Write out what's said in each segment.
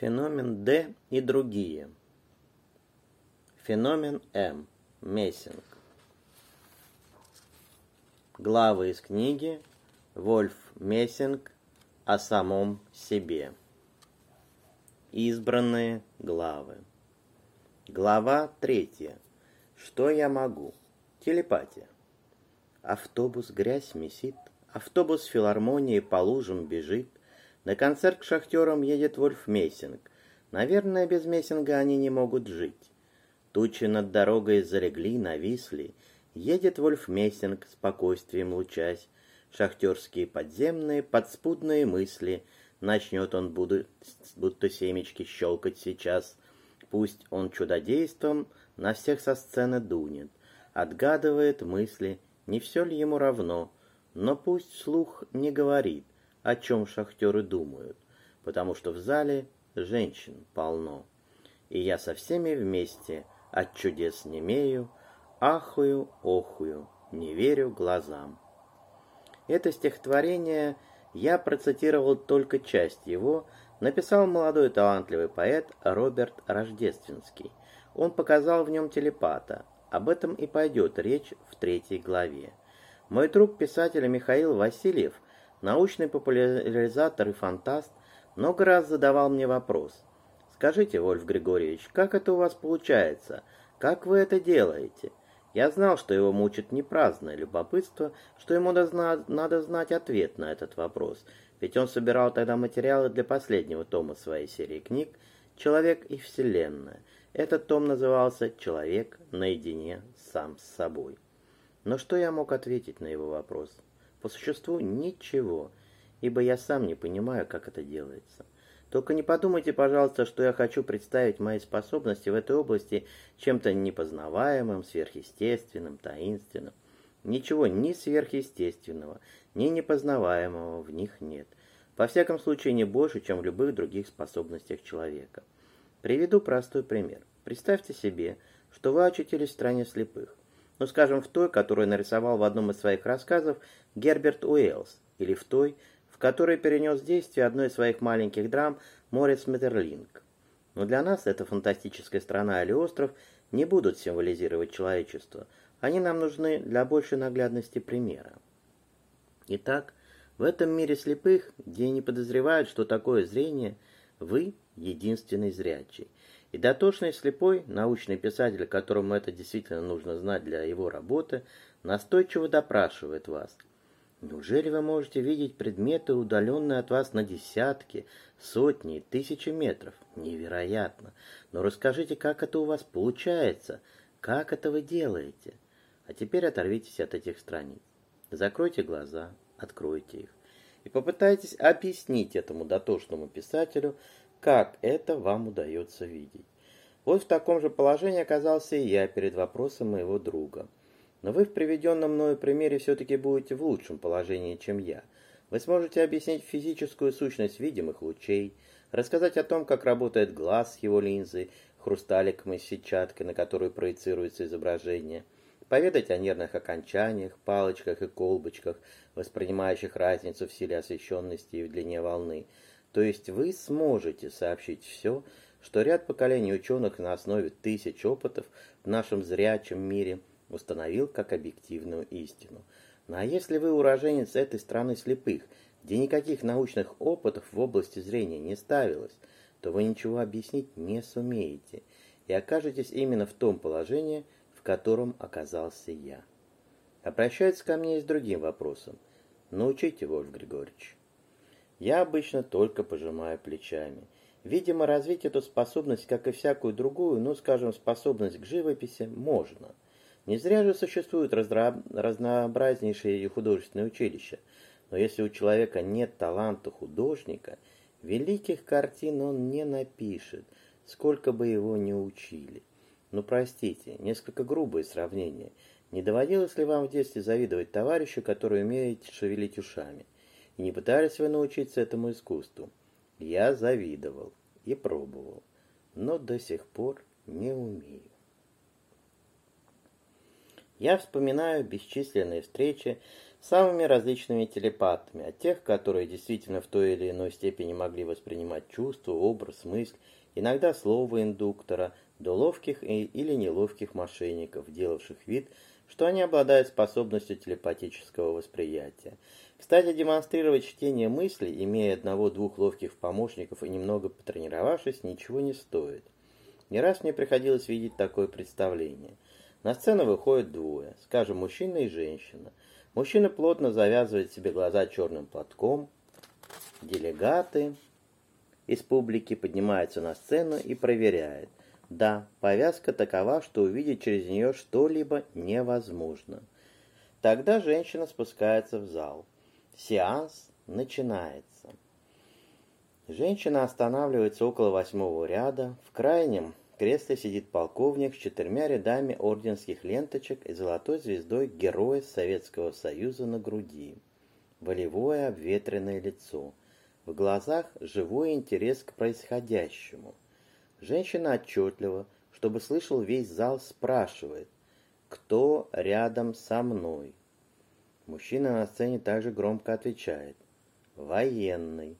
Феномен Д и другие. Феномен М. Мессинг. Главы из книги Вольф Мессинг о самом себе. Избранные главы. Глава третья. Что я могу? Телепатия. Автобус грязь месит, автобус филармонии по лужам бежит, на концерт к шахтерам едет Вольф Мессинг. Наверное, без Мессинга они не могут жить. Тучи над дорогой залегли, нависли. Едет Вольф Мессинг, спокойствием лучась. Шахтерские подземные, подспудные мысли. Начнет он будут, будто семечки щелкать сейчас. Пусть он чудодейством на всех со сцены дунет. Отгадывает мысли, не все ли ему равно. Но пусть слух не говорит о чем шахтеры думают, потому что в зале женщин полно. И я со всеми вместе от чудес не немею, ахую, охую, не верю глазам. Это стихотворение я процитировал только часть его, написал молодой талантливый поэт Роберт Рождественский. Он показал в нем телепата. Об этом и пойдет речь в третьей главе. Мой друг писатель Михаил Васильев научный популяризатор и фантаст, много раз задавал мне вопрос. «Скажите, Вольф Григорьевич, как это у вас получается? Как вы это делаете?» Я знал, что его мучит не праздное любопытство, что ему надо знать ответ на этот вопрос, ведь он собирал тогда материалы для последнего тома своей серии книг «Человек и Вселенная». Этот том назывался «Человек наедине сам с собой». Но что я мог ответить на его вопрос? По существу ничего, ибо я сам не понимаю, как это делается. Только не подумайте, пожалуйста, что я хочу представить мои способности в этой области чем-то непознаваемым, сверхъестественным, таинственным. Ничего ни сверхъестественного, ни непознаваемого в них нет. Во всяком случае, не больше, чем в любых других способностях человека. Приведу простой пример. Представьте себе, что вы очутились в стране слепых ну, скажем, в той, которую нарисовал в одном из своих рассказов Герберт Уэллс, или в той, в которой перенес действие одной из своих маленьких драм Морис Метерлинг. Но для нас эта фантастическая страна или остров не будут символизировать человечество. Они нам нужны для большей наглядности примера. Итак, в этом мире слепых, где не подозревают, что такое зрение, вы единственный зрячий. И дотошный слепой, научный писатель, которому это действительно нужно знать для его работы, настойчиво допрашивает вас. Неужели вы можете видеть предметы, удаленные от вас на десятки, сотни, тысячи метров? Невероятно! Но расскажите, как это у вас получается? Как это вы делаете? А теперь оторвитесь от этих страниц. Закройте глаза, откройте их. И попытайтесь объяснить этому дотошному писателю, как это вам удается видеть. Вот в таком же положении оказался и я перед вопросом моего друга. Но вы в приведенном мною примере все-таки будете в лучшем положении, чем я. Вы сможете объяснить физическую сущность видимых лучей, рассказать о том, как работает глаз с его линзой, хрусталиком и сетчаткой, на которую проецируется изображение, поведать о нервных окончаниях, палочках и колбочках, воспринимающих разницу в силе освещенности и в длине волны, то есть вы сможете сообщить все, что ряд поколений ученых на основе тысяч опытов в нашем зрячем мире установил как объективную истину. Ну а если вы уроженец этой страны слепых, где никаких научных опытов в области зрения не ставилось, то вы ничего объяснить не сумеете и окажетесь именно в том положении, в котором оказался я. Обращается ко мне и с другим вопросом. Научите, Вольф Григорьевич. Я обычно только пожимаю плечами. Видимо, развить эту способность, как и всякую другую, ну, скажем, способность к живописи, можно. Не зря же существуют разра... разнообразнейшие художественные училища. Но если у человека нет таланта художника, великих картин он не напишет, сколько бы его ни учили. Ну, простите, несколько грубое сравнение. Не доводилось ли вам в детстве завидовать товарищу, который умеет шевелить ушами? И не пытались вы научиться этому искусству? Я завидовал и пробовал, но до сих пор не умею. Я вспоминаю бесчисленные встречи с самыми различными телепатами, от тех, которые действительно в той или иной степени могли воспринимать чувства, образ, мысль, иногда слово индуктора, до ловких или неловких мошенников, делавших вид, что они обладают способностью телепатического восприятия. Кстати, демонстрировать чтение мыслей, имея одного-двух ловких помощников и немного потренировавшись, ничего не стоит. Не раз мне приходилось видеть такое представление – на сцену выходят двое, скажем, мужчина и женщина. Мужчина плотно завязывает себе глаза черным платком. Делегаты из публики поднимаются на сцену и проверяют. Да, повязка такова, что увидеть через нее что-либо невозможно. Тогда женщина спускается в зал. Сеанс начинается. Женщина останавливается около восьмого ряда. В крайнем кресле сидит полковник с четырьмя рядами орденских ленточек и золотой звездой Героя Советского Союза на груди. Волевое обветренное лицо. В глазах живой интерес к происходящему. Женщина отчетливо, чтобы слышал весь зал, спрашивает, кто рядом со мной? Мужчина на сцене также громко отвечает, военный.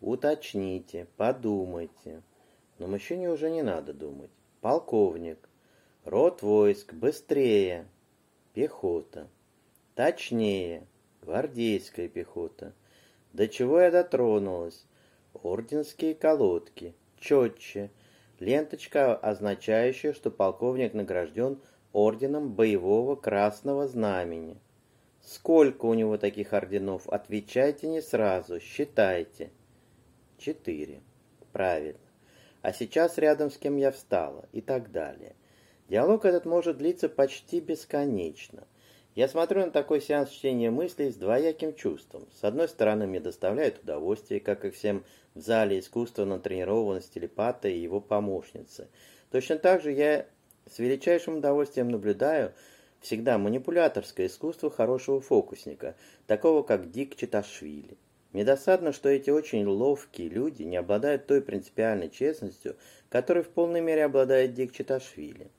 Уточните, подумайте. Но мужчине уже не надо думать. Полковник. Рот войск. Быстрее. Пехота. Точнее. Гвардейская пехота. До чего я дотронулась? Орденские колодки. Четче. Ленточка, означающая, что полковник награжден орденом боевого красного знамени. Сколько у него таких орденов? Отвечайте не сразу, считайте. Четыре. Правильно а сейчас рядом с кем я встала и так далее. Диалог этот может длиться почти бесконечно. Я смотрю на такой сеанс чтения мыслей с двояким чувством. С одной стороны, мне доставляет удовольствие, как и всем в зале искусства натренированность телепата и его помощницы. Точно так же я с величайшим удовольствием наблюдаю всегда манипуляторское искусство хорошего фокусника, такого как Дик Читашвили. Мне досадно, что эти очень ловкие люди не обладают той принципиальной честностью, которой в полной мере обладает Дик Читашвили.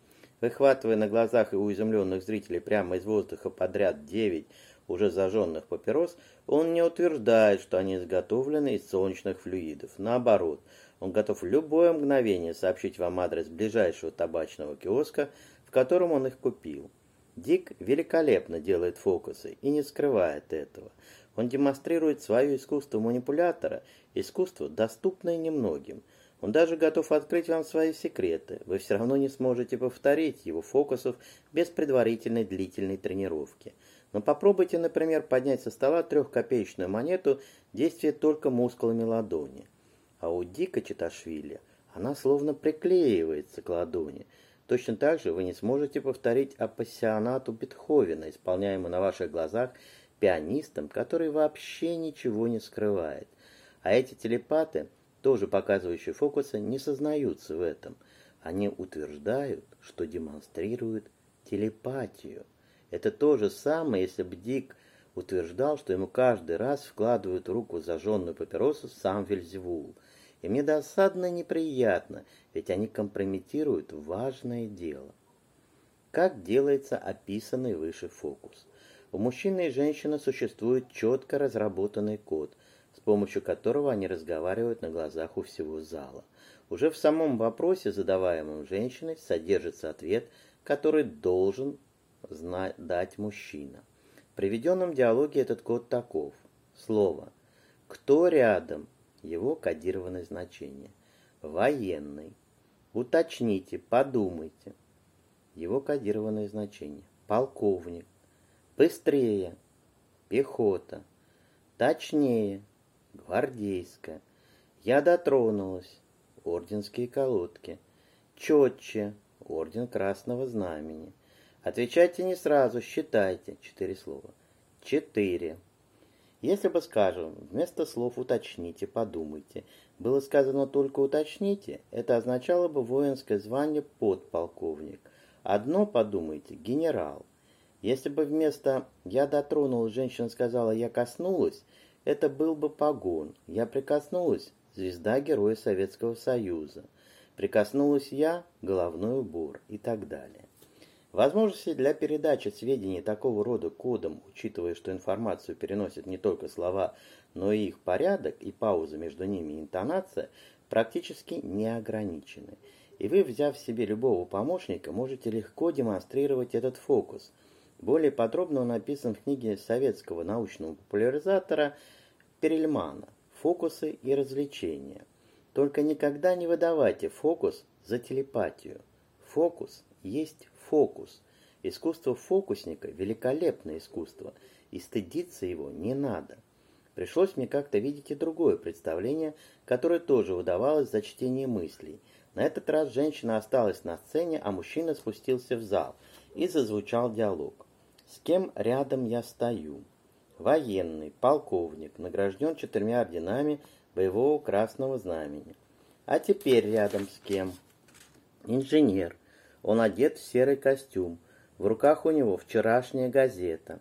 Выхватывая на глазах и у изумленных зрителей прямо из воздуха подряд девять уже зажженных папирос, он не утверждает, что они изготовлены из солнечных флюидов. Наоборот, он готов в любое мгновение сообщить вам адрес ближайшего табачного киоска, в котором он их купил. Дик великолепно делает фокусы и не скрывает этого. Он демонстрирует свое искусство манипулятора, искусство, доступное немногим. Он даже готов открыть вам свои секреты. Вы все равно не сможете повторить его фокусов без предварительной длительной тренировки. Но попробуйте, например, поднять со стола трехкопеечную монету, действие только мускулами ладони. А у Дика Читашвили она словно приклеивается к ладони. Точно так же вы не сможете повторить апассионату Бетховена, исполняемую на ваших глазах пианистом, который вообще ничего не скрывает. А эти телепаты, тоже показывающие фокусы, не сознаются в этом. Они утверждают, что демонстрируют телепатию. Это то же самое, если бы Дик утверждал, что ему каждый раз вкладывают в руку зажженную папиросу сам Вельзевул. И мне досадно неприятно, ведь они компрометируют важное дело. Как делается описанный выше фокус? У мужчины и женщины существует четко разработанный код, с помощью которого они разговаривают на глазах у всего зала. Уже в самом вопросе, задаваемом женщиной, содержится ответ, который должен дать мужчина. В приведенном диалоге этот код таков. Слово «Кто рядом?» Его кодированное значение. Военный. Уточните, подумайте. Его кодированное значение. Полковник. Быстрее. Пехота. Точнее. Гвардейская. Я дотронулась. Орденские колодки. Четче. Орден Красного Знамени. Отвечайте не сразу, считайте. Четыре слова. Четыре. Если бы, скажем, вместо слов «уточните», «подумайте» было сказано только «уточните», это означало бы воинское звание подполковник. Одно «подумайте» — генерал. Если бы вместо «я дотронулась» женщина сказала «я коснулась», это был бы погон. «Я прикоснулась» – звезда Героя Советского Союза. «Прикоснулась я» – головной убор и так далее. Возможности для передачи сведений такого рода кодом, учитывая, что информацию переносят не только слова, но и их порядок и пауза между ними и интонация, практически не ограничены. И вы, взяв себе любого помощника, можете легко демонстрировать этот фокус. Более подробно он описан в книге советского научного популяризатора Перельмана «Фокусы и развлечения». Только никогда не выдавайте фокус за телепатию. Фокус есть фокус. Искусство фокусника – великолепное искусство, и стыдиться его не надо. Пришлось мне как-то видеть и другое представление, которое тоже выдавалось за чтение мыслей. На этот раз женщина осталась на сцене, а мужчина спустился в зал, и зазвучал диалог. «С кем рядом я стою?» Военный, полковник, награжден четырьмя орденами боевого красного знамени. А теперь рядом с кем? Инженер, он одет в серый костюм. В руках у него вчерашняя газета.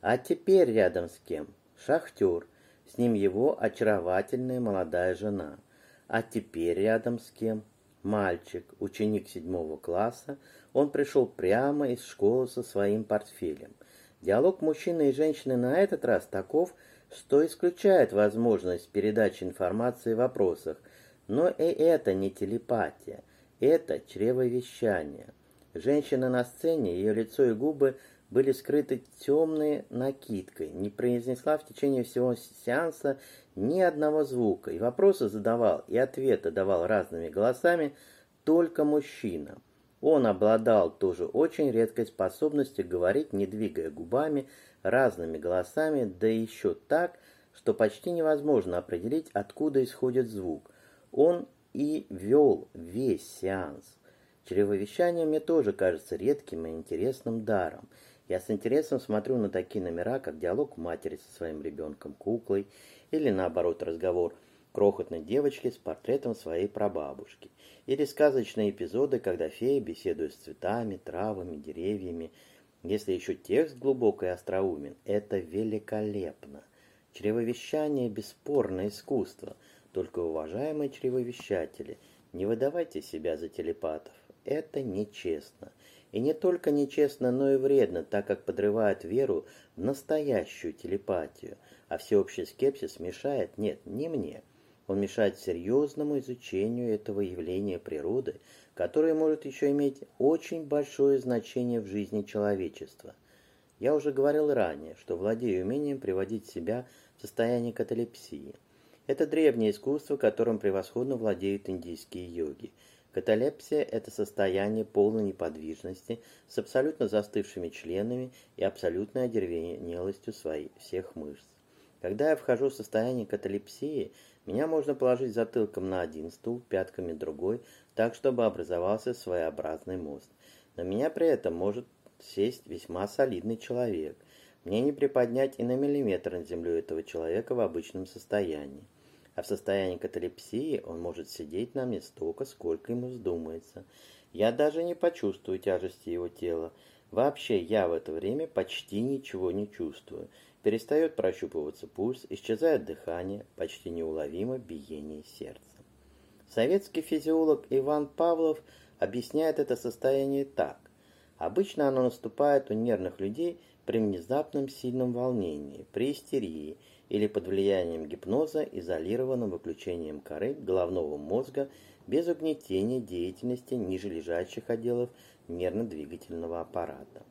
А теперь рядом с кем? Шахтер. С ним его очаровательная молодая жена. А теперь рядом с кем? Мальчик, ученик седьмого класса. Он пришел прямо из школы со своим портфелем. Диалог мужчины и женщины на этот раз таков, что исключает возможность передачи информации в вопросах, но и это не телепатия – это чревовещание. Женщина на сцене, ее лицо и губы были скрыты темной накидкой, не произнесла в течение всего сеанса ни одного звука, и вопросы задавал, и ответы давал разными голосами только мужчина. Он обладал тоже очень редкой способностью говорить, не двигая губами, разными голосами, да еще так, что почти невозможно определить, откуда исходит звук. Он и вел весь сеанс. Чревовещание мне тоже кажется редким и интересным даром. Я с интересом смотрю на такие номера, как диалог матери со своим ребенком-куклой, или наоборот разговор крохотной девочки с портретом своей прабабушки, или сказочные эпизоды, когда фея беседует с цветами, травами, деревьями. Если еще текст глубокий и остроумен, это великолепно. Чревовещание – бесспорное искусство – только, уважаемые чревовещатели, не выдавайте себя за телепатов. Это нечестно. И не только нечестно, но и вредно, так как подрывает веру в настоящую телепатию. А всеобщий скепсис мешает, нет, не мне. Он мешает серьезному изучению этого явления природы, которое может еще иметь очень большое значение в жизни человечества. Я уже говорил ранее, что владею умением приводить себя в состояние каталепсии. Это древнее искусство, которым превосходно владеют индийские йоги. Каталепсия – это состояние полной неподвижности с абсолютно застывшими членами и абсолютной одеревенелостью своих, всех мышц. Когда я вхожу в состояние каталепсии, меня можно положить затылком на один стул, пятками другой, так, чтобы образовался своеобразный мост. Но меня при этом может сесть весьма солидный человек. Мне не приподнять и на миллиметр над землей этого человека в обычном состоянии а в состоянии каталепсии он может сидеть на мне столько, сколько ему вздумается. Я даже не почувствую тяжести его тела. Вообще я в это время почти ничего не чувствую. Перестает прощупываться пульс, исчезает дыхание, почти неуловимо биение сердца. Советский физиолог Иван Павлов объясняет это состояние так. Обычно оно наступает у нервных людей при внезапном сильном волнении, при истерии – или под влиянием гипноза, изолированным выключением коры головного мозга без угнетения деятельности нижележащих отделов нервно-двигательного аппарата.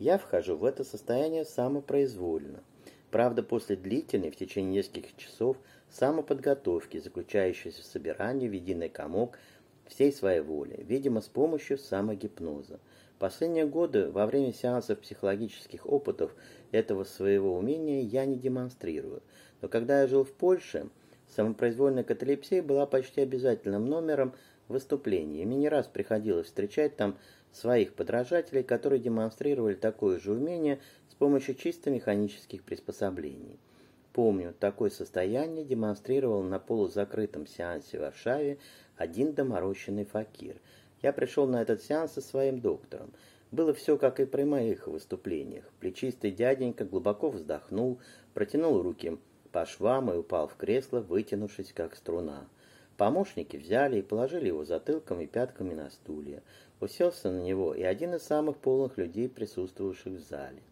Я вхожу в это состояние самопроизвольно. Правда, после длительной, в течение нескольких часов, самоподготовки, заключающейся в собирании в единый комок всей своей воли, видимо, с помощью самогипноза. Последние годы во время сеансов психологических опытов этого своего умения я не демонстрирую. Но когда я жил в Польше, самопроизвольная каталепсия была почти обязательным номером выступлений. И мне не раз приходилось встречать там своих подражателей, которые демонстрировали такое же умение с помощью чисто механических приспособлений. Помню, такое состояние демонстрировал на полузакрытом сеансе в Варшаве один доморощенный факир. Я пришел на этот сеанс со своим доктором. Было все, как и при моих выступлениях. Плечистый дяденька глубоко вздохнул, протянул руки по швам и упал в кресло, вытянувшись, как струна. Помощники взяли и положили его затылком и пятками на стулья. Уселся на него и один из самых полных людей, присутствовавших в зале.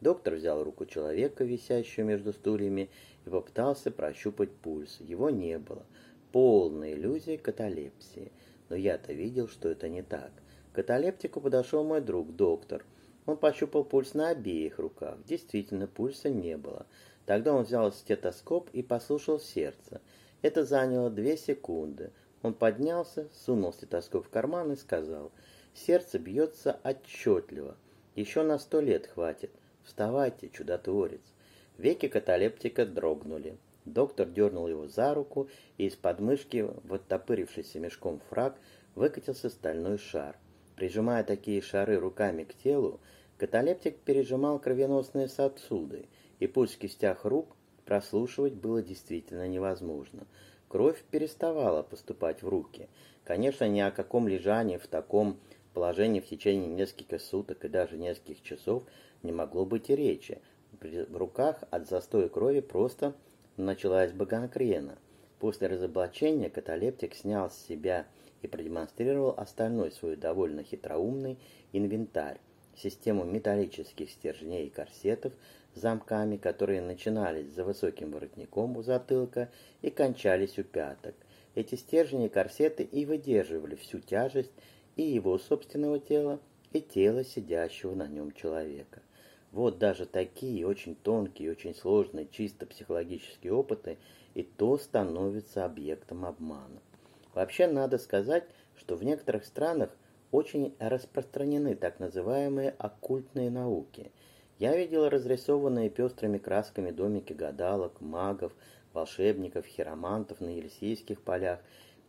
Доктор взял руку человека, висящую между стульями, и попытался прощупать пульс. Его не было. Полная иллюзия каталепсии. Но я-то видел, что это не так. К каталептику подошел мой друг, доктор. Он пощупал пульс на обеих руках. Действительно, пульса не было. Тогда он взял стетоскоп и послушал сердце. Это заняло две секунды. Он поднялся, сунул стетоскоп в карман и сказал, «Сердце бьется отчетливо. Еще на сто лет хватит. Вставайте, чудотворец!» Веки каталептика дрогнули. Доктор дернул его за руку, и из подмышки, в оттопырившийся мешком фраг, выкатился стальной шар. Прижимая такие шары руками к телу, каталептик пережимал кровеносные сосуды, и пульс в кистях рук прослушивать было действительно невозможно. Кровь переставала поступать в руки. Конечно, ни о каком лежании в таком положении в течение нескольких суток и даже нескольких часов не могло быть и речи. В руках от застоя крови просто началась бы гангрена. После разоблачения каталептик снял с себя и продемонстрировал остальной свой довольно хитроумный инвентарь, систему металлических стержней и корсетов с замками, которые начинались за высоким воротником у затылка и кончались у пяток. Эти стержни и корсеты и выдерживали всю тяжесть и его собственного тела, и тела сидящего на нем человека. Вот даже такие очень тонкие очень сложные чисто психологические опыты и то становятся объектом обмана. Вообще надо сказать, что в некоторых странах очень распространены так называемые оккультные науки. Я видел разрисованные пестрыми красками домики гадалок, магов, волшебников, хиромантов на Елисейских полях,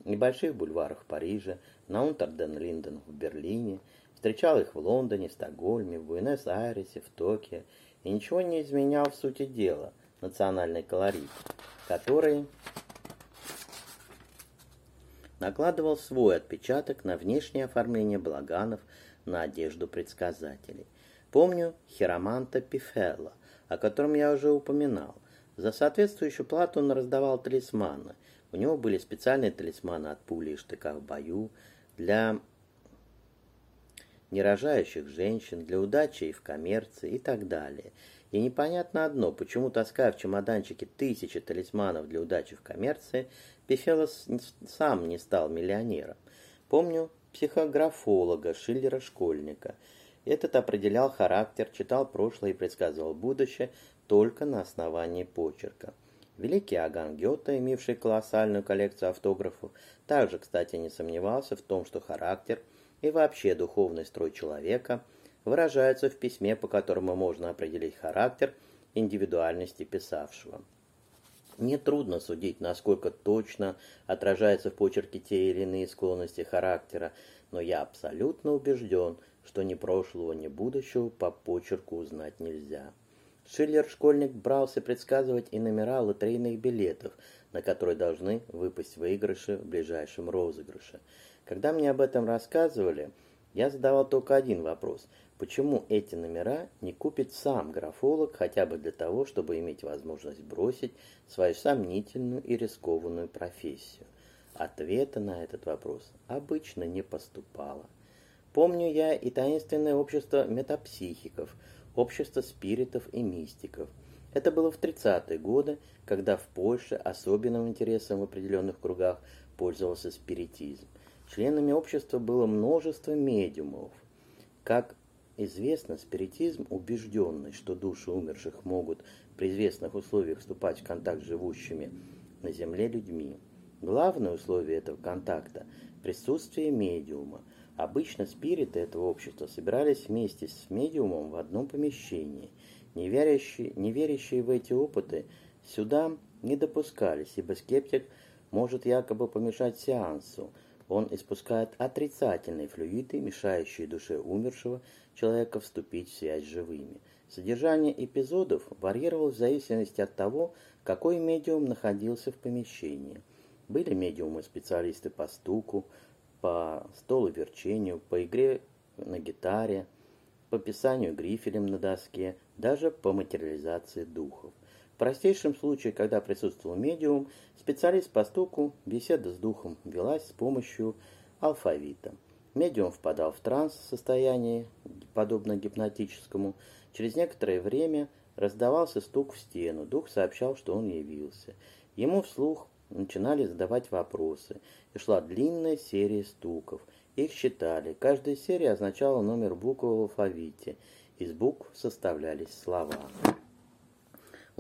небольших бульварах Парижа, на Унтерден-Линден в Берлине – Встречал их в Лондоне, Стокгольме, в Буэнос-Айресе, в Токио, и ничего не изменял в сути дела, национальный колорит, который накладывал свой отпечаток на внешнее оформление балаганов, на одежду предсказателей. Помню Хироманта Пифелла, о котором я уже упоминал. За соответствующую плату он раздавал талисманы. У него были специальные талисманы от пули и штыка в бою, для нерожающих женщин, для удачи и в коммерции и так далее. И непонятно одно, почему, таская в чемоданчике тысячи талисманов для удачи в коммерции, Пифелос сам не стал миллионером. Помню психографолога Шиллера-школьника. Этот определял характер, читал прошлое и предсказывал будущее только на основании почерка. Великий Аган Гёте, имевший колоссальную коллекцию автографов, также, кстати, не сомневался в том, что характер – и вообще духовный строй человека выражаются в письме, по которому можно определить характер индивидуальности писавшего. Нетрудно судить, насколько точно отражаются в почерке те или иные склонности характера, но я абсолютно убежден, что ни прошлого, ни будущего по почерку узнать нельзя. Шиллер-школьник брался предсказывать и номера лотерейных билетов, на которые должны выпасть выигрыши в ближайшем розыгрыше – когда мне об этом рассказывали, я задавал только один вопрос. Почему эти номера не купит сам графолог хотя бы для того, чтобы иметь возможность бросить свою сомнительную и рискованную профессию? Ответа на этот вопрос обычно не поступало. Помню я и таинственное общество метапсихиков, общество спиритов и мистиков. Это было в 30-е годы, когда в Польше особенным интересом в определенных кругах пользовался спиритизм. Членами общества было множество медиумов. Как известно, спиритизм, убежденный, что души умерших могут при известных условиях вступать в контакт с живущими на Земле людьми. Главное условие этого контакта – присутствие медиума. Обычно спириты этого общества собирались вместе с медиумом в одном помещении. Неверящие, неверящие в эти опыты сюда не допускались, ибо скептик может якобы помешать сеансу – он испускает отрицательные флюиды, мешающие душе умершего человека вступить в связь с живыми. Содержание эпизодов варьировалось в зависимости от того, какой медиум находился в помещении. Были медиумы-специалисты по стуку, по столоверчению, по игре на гитаре, по писанию грифелем на доске, даже по материализации духов. Простейшем случае, когда присутствовал медиум, специалист по стуку, беседа с духом велась с помощью алфавита. Медиум впадал в транс состояние, подобно гипнотическому. Через некоторое время раздавался стук в стену. Дух сообщал, что он явился. Ему вслух начинали задавать вопросы, и шла длинная серия стуков. Их считали. Каждая серия означала номер буквы в алфавите. Из букв составлялись слова.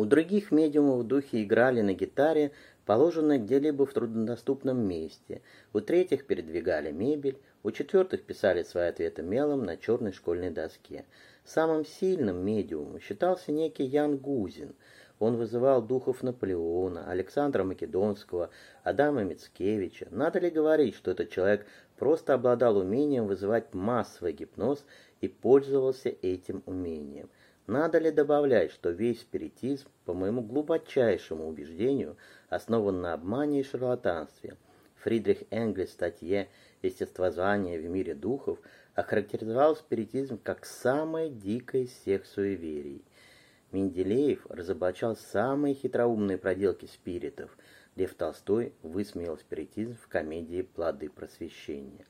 У других медиумов духи играли на гитаре, положенной где-либо в труднодоступном месте. У третьих передвигали мебель, у четвертых писали свои ответы мелом на черной школьной доске. Самым сильным медиумом считался некий Ян Гузин. Он вызывал духов Наполеона, Александра Македонского, Адама Мицкевича. Надо ли говорить, что этот человек просто обладал умением вызывать массовый гипноз и пользовался этим умением? Надо ли добавлять, что весь спиритизм, по моему глубочайшему убеждению, основан на обмане и шарлатанстве? Фридрих Энгельс в статье естествознание в мире духов охарактеризовал спиритизм как самое дикое из всех суеверий. Менделеев разоблачал самые хитроумные проделки спиритов. Лев Толстой высмеял спиритизм в комедии «Плоды просвещения».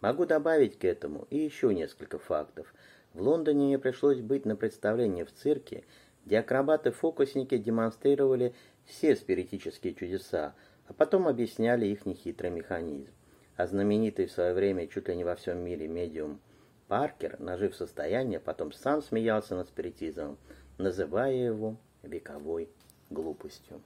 Могу добавить к этому и еще несколько фактов. В Лондоне мне пришлось быть на представлении в цирке, где акробаты-фокусники демонстрировали все спиритические чудеса, а потом объясняли их нехитрый механизм а знаменитый в свое время чуть ли не во всем мире медиум Паркер, нажив состояние, потом сам смеялся над спиритизмом, называя его вековой глупостью.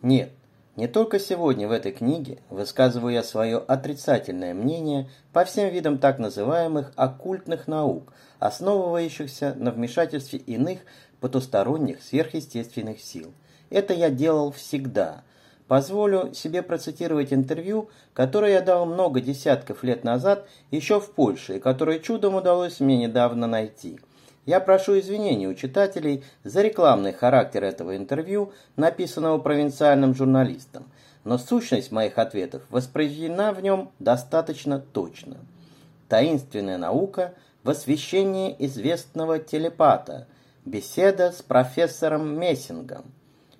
Нет, не только сегодня в этой книге высказываю я свое отрицательное мнение по всем видам так называемых оккультных наук, основывающихся на вмешательстве иных потусторонних сверхъестественных сил – это я делал всегда. Позволю себе процитировать интервью, которое я дал много десятков лет назад еще в Польше, и которое чудом удалось мне недавно найти. Я прошу извинений у читателей за рекламный характер этого интервью, написанного провинциальным журналистом, но сущность моих ответов воспроизведена в нем достаточно точно. Таинственная наука в освещении известного телепата. Беседа с профессором Мессингом.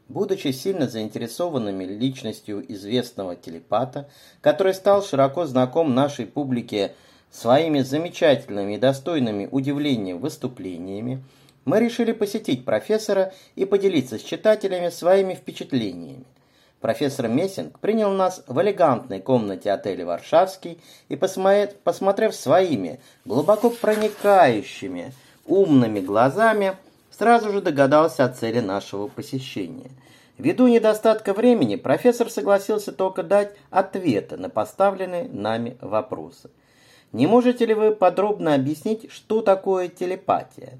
Будучи сильно заинтересованными личностью известного телепата, который стал широко знаком нашей публике своими замечательными и достойными удивления выступлениями, мы решили посетить профессора и поделиться с читателями своими впечатлениями. Профессор Мессинг принял нас в элегантной комнате отеля «Варшавский» и, посмотрев своими глубоко проникающими, умными глазами, сразу же догадался о цели нашего посещения. Ввиду недостатка времени профессор согласился только дать ответы на поставленные нами вопросы. Не можете ли вы подробно объяснить, что такое телепатия?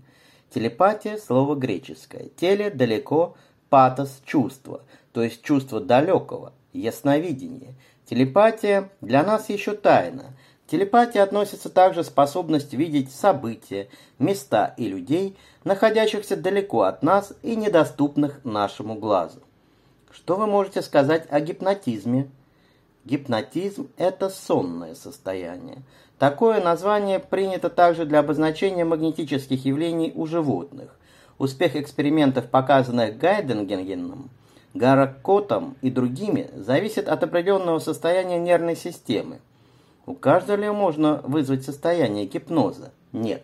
Телепатия – слово греческое. Теле – далеко, патос – чувство, то есть чувство далекого, ясновидение. Телепатия для нас еще тайна – телепатия относится также способность видеть события, места и людей, находящихся далеко от нас и недоступных нашему глазу. Что вы можете сказать о гипнотизме? Гипнотизм – это сонное состояние. Такое название принято также для обозначения магнетических явлений у животных. Успех экспериментов, показанных Гайденгеном, Гаракотом и другими, зависит от определенного состояния нервной системы. У каждого ли можно вызвать состояние гипноза? Нет.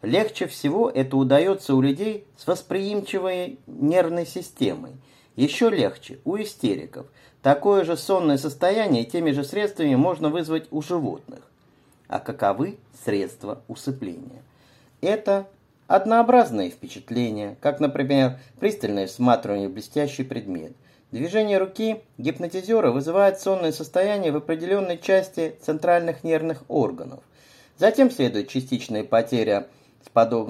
Легче всего это удается у людей с восприимчивой нервной системой. Еще легче у истериков. Такое же сонное состояние теми же средствами можно вызвать у животных. А каковы средства усыпления? Это однообразные впечатления, как, например, пристальное всматривание в блестящий предмет, Движение руки гипнотизера вызывает сонное состояние в определенной части центральных нервных органов. Затем следует частичная потеря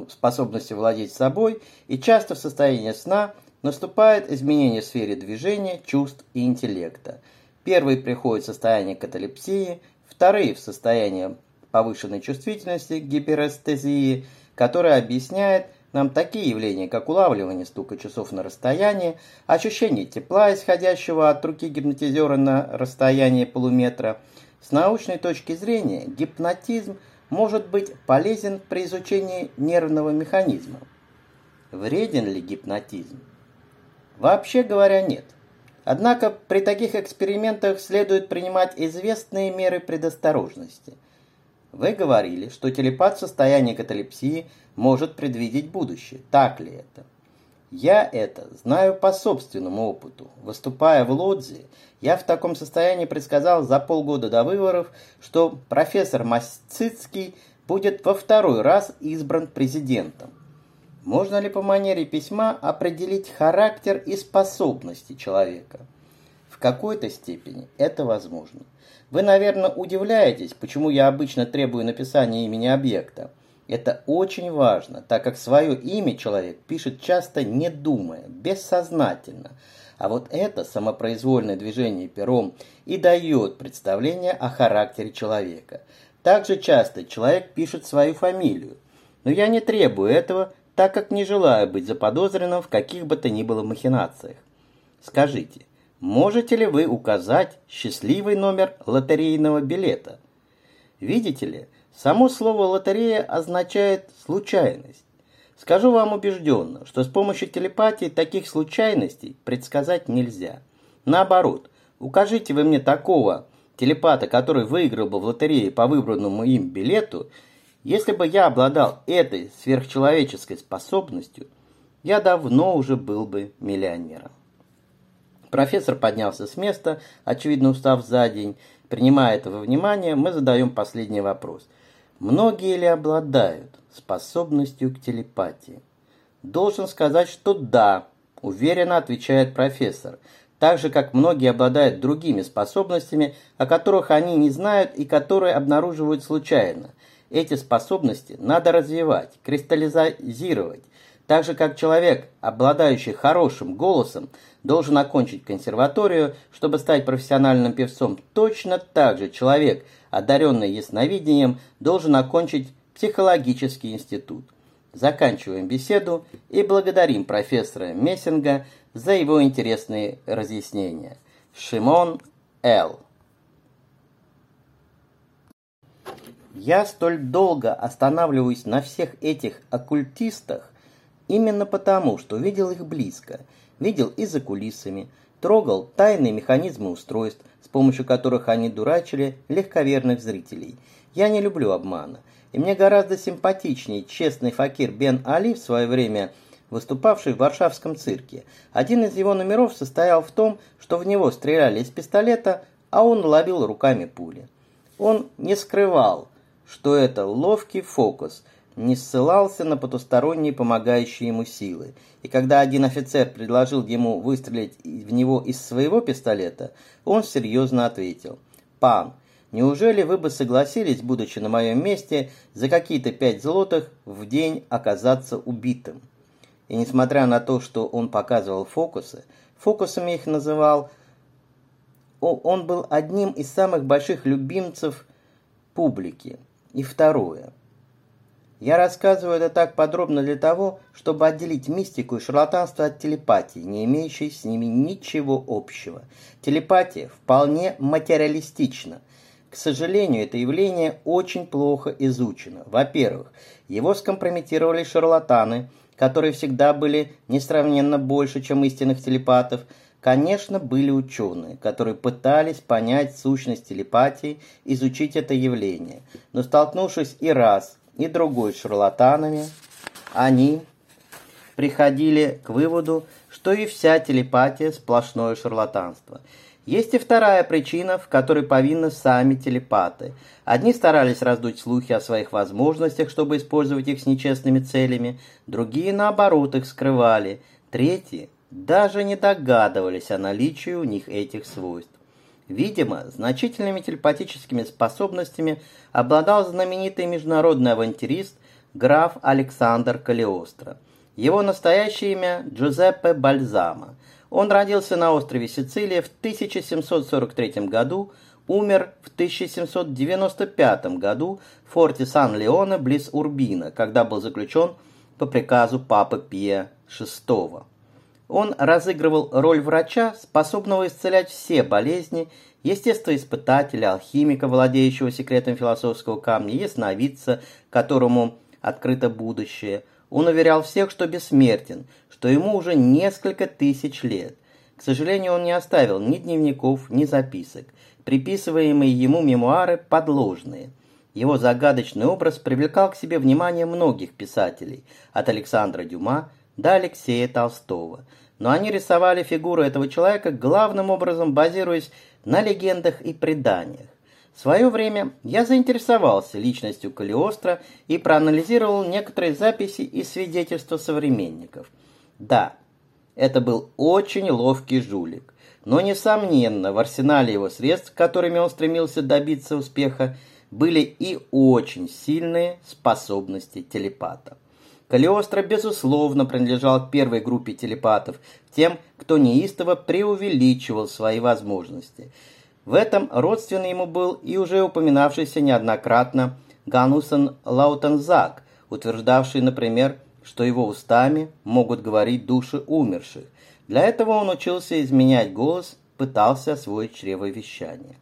способности владеть собой, и часто в состоянии сна наступает изменение в сфере движения, чувств и интеллекта. Первые приходят в состояние каталепсии, вторые в состояние повышенной чувствительности, гиперэстезии, которая объясняет нам такие явления, как улавливание стука часов на расстоянии, ощущение тепла, исходящего от руки гипнотизера на расстоянии полуметра. С научной точки зрения гипнотизм может быть полезен при изучении нервного механизма. Вреден ли гипнотизм? Вообще говоря, нет. Однако при таких экспериментах следует принимать известные меры предосторожности. Вы говорили, что телепат в состоянии каталепсии может предвидеть будущее. Так ли это? Я это знаю по собственному опыту. Выступая в Лодзе, я в таком состоянии предсказал за полгода до выборов, что профессор Масцицкий будет во второй раз избран президентом. Можно ли по манере письма определить характер и способности человека? Какой-то степени это возможно. Вы, наверное, удивляетесь, почему я обычно требую написания имени объекта. Это очень важно, так как свое имя человек пишет часто не думая, бессознательно. А вот это самопроизвольное движение пером и дает представление о характере человека. Также часто человек пишет свою фамилию. Но я не требую этого, так как не желаю быть заподозренным в каких бы то ни было махинациях. Скажите, можете ли вы указать счастливый номер лотерейного билета? Видите ли, Само слово «лотерея» означает «случайность». Скажу вам убежденно, что с помощью телепатии таких случайностей предсказать нельзя. Наоборот, укажите вы мне такого телепата, который выиграл бы в лотерее по выбранному им билету, если бы я обладал этой сверхчеловеческой способностью, я давно уже был бы миллионером. Профессор поднялся с места, очевидно устав за день. Принимая это во внимание, мы задаем последний вопрос – Многие ли обладают способностью к телепатии? Должен сказать, что да, уверенно отвечает профессор, так же, как многие обладают другими способностями, о которых они не знают и которые обнаруживают случайно. Эти способности надо развивать, кристаллизировать, так же, как человек, обладающий хорошим голосом, должен окончить консерваторию, чтобы стать профессиональным певцом, точно так же человек – одаренный ясновидением, должен окончить психологический институт. Заканчиваем беседу и благодарим профессора Мессинга за его интересные разъяснения. Шимон Л. Я столь долго останавливаюсь на всех этих оккультистах именно потому, что видел их близко, видел и за кулисами, трогал тайные механизмы устройств, помощью которых они дурачили легковерных зрителей. Я не люблю обмана, и мне гораздо симпатичнее честный факир Бен Али в свое время выступавший в Варшавском цирке. Один из его номеров состоял в том, что в него стреляли из пистолета, а он ловил руками пули. Он не скрывал, что это ловкий фокус, не ссылался на потусторонние помогающие ему силы. И когда один офицер предложил ему выстрелить в него из своего пистолета, он серьезно ответил. «Пан, неужели вы бы согласились, будучи на моем месте, за какие-то пять злотых в день оказаться убитым?» И несмотря на то, что он показывал фокусы, фокусами их называл, он был одним из самых больших любимцев публики. И второе – я рассказываю это так подробно для того, чтобы отделить мистику и шарлатанство от телепатии, не имеющей с ними ничего общего. Телепатия вполне материалистична. К сожалению, это явление очень плохо изучено. Во-первых, его скомпрометировали шарлатаны, которые всегда были несравненно больше, чем истинных телепатов. Конечно, были ученые, которые пытались понять сущность телепатии, изучить это явление. Но столкнувшись и раз – и другой шарлатанами, они приходили к выводу, что и вся телепатия – сплошное шарлатанство. Есть и вторая причина, в которой повинны сами телепаты. Одни старались раздуть слухи о своих возможностях, чтобы использовать их с нечестными целями, другие, наоборот, их скрывали, третьи даже не догадывались о наличии у них этих свойств. Видимо, значительными телепатическими способностями обладал знаменитый международный авантюрист граф Александр Калиостро. Его настоящее имя Джузеппе Бальзама. Он родился на острове Сицилия в 1743 году, умер в 1795 году в форте Сан-Леоне близ Урбина, когда был заключен по приказу папы Пия VI. Он разыгрывал роль врача, способного исцелять все болезни естествоиспытателя, алхимика, владеющего секретом философского камня, ясновидца, которому открыто будущее. Он уверял всех, что бессмертен, что ему уже несколько тысяч лет. К сожалению, он не оставил ни дневников, ни записок. Приписываемые ему мемуары подложные. Его загадочный образ привлекал к себе внимание многих писателей, от Александра Дюма до Алексея Толстого. Но они рисовали фигуру этого человека главным образом базируясь на легендах и преданиях. В свое время я заинтересовался личностью Калиостро и проанализировал некоторые записи и свидетельства современников. Да, это был очень ловкий жулик, но, несомненно, в арсенале его средств, которыми он стремился добиться успеха, были и очень сильные способности телепата. Калиостро, безусловно, принадлежал к первой группе телепатов, тем, кто неистово преувеличивал свои возможности – в этом родственный ему был и уже упоминавшийся неоднократно Ганусен Лаутензак, утверждавший, например, что его устами могут говорить души умерших. Для этого он учился изменять голос, пытался освоить чревовещание.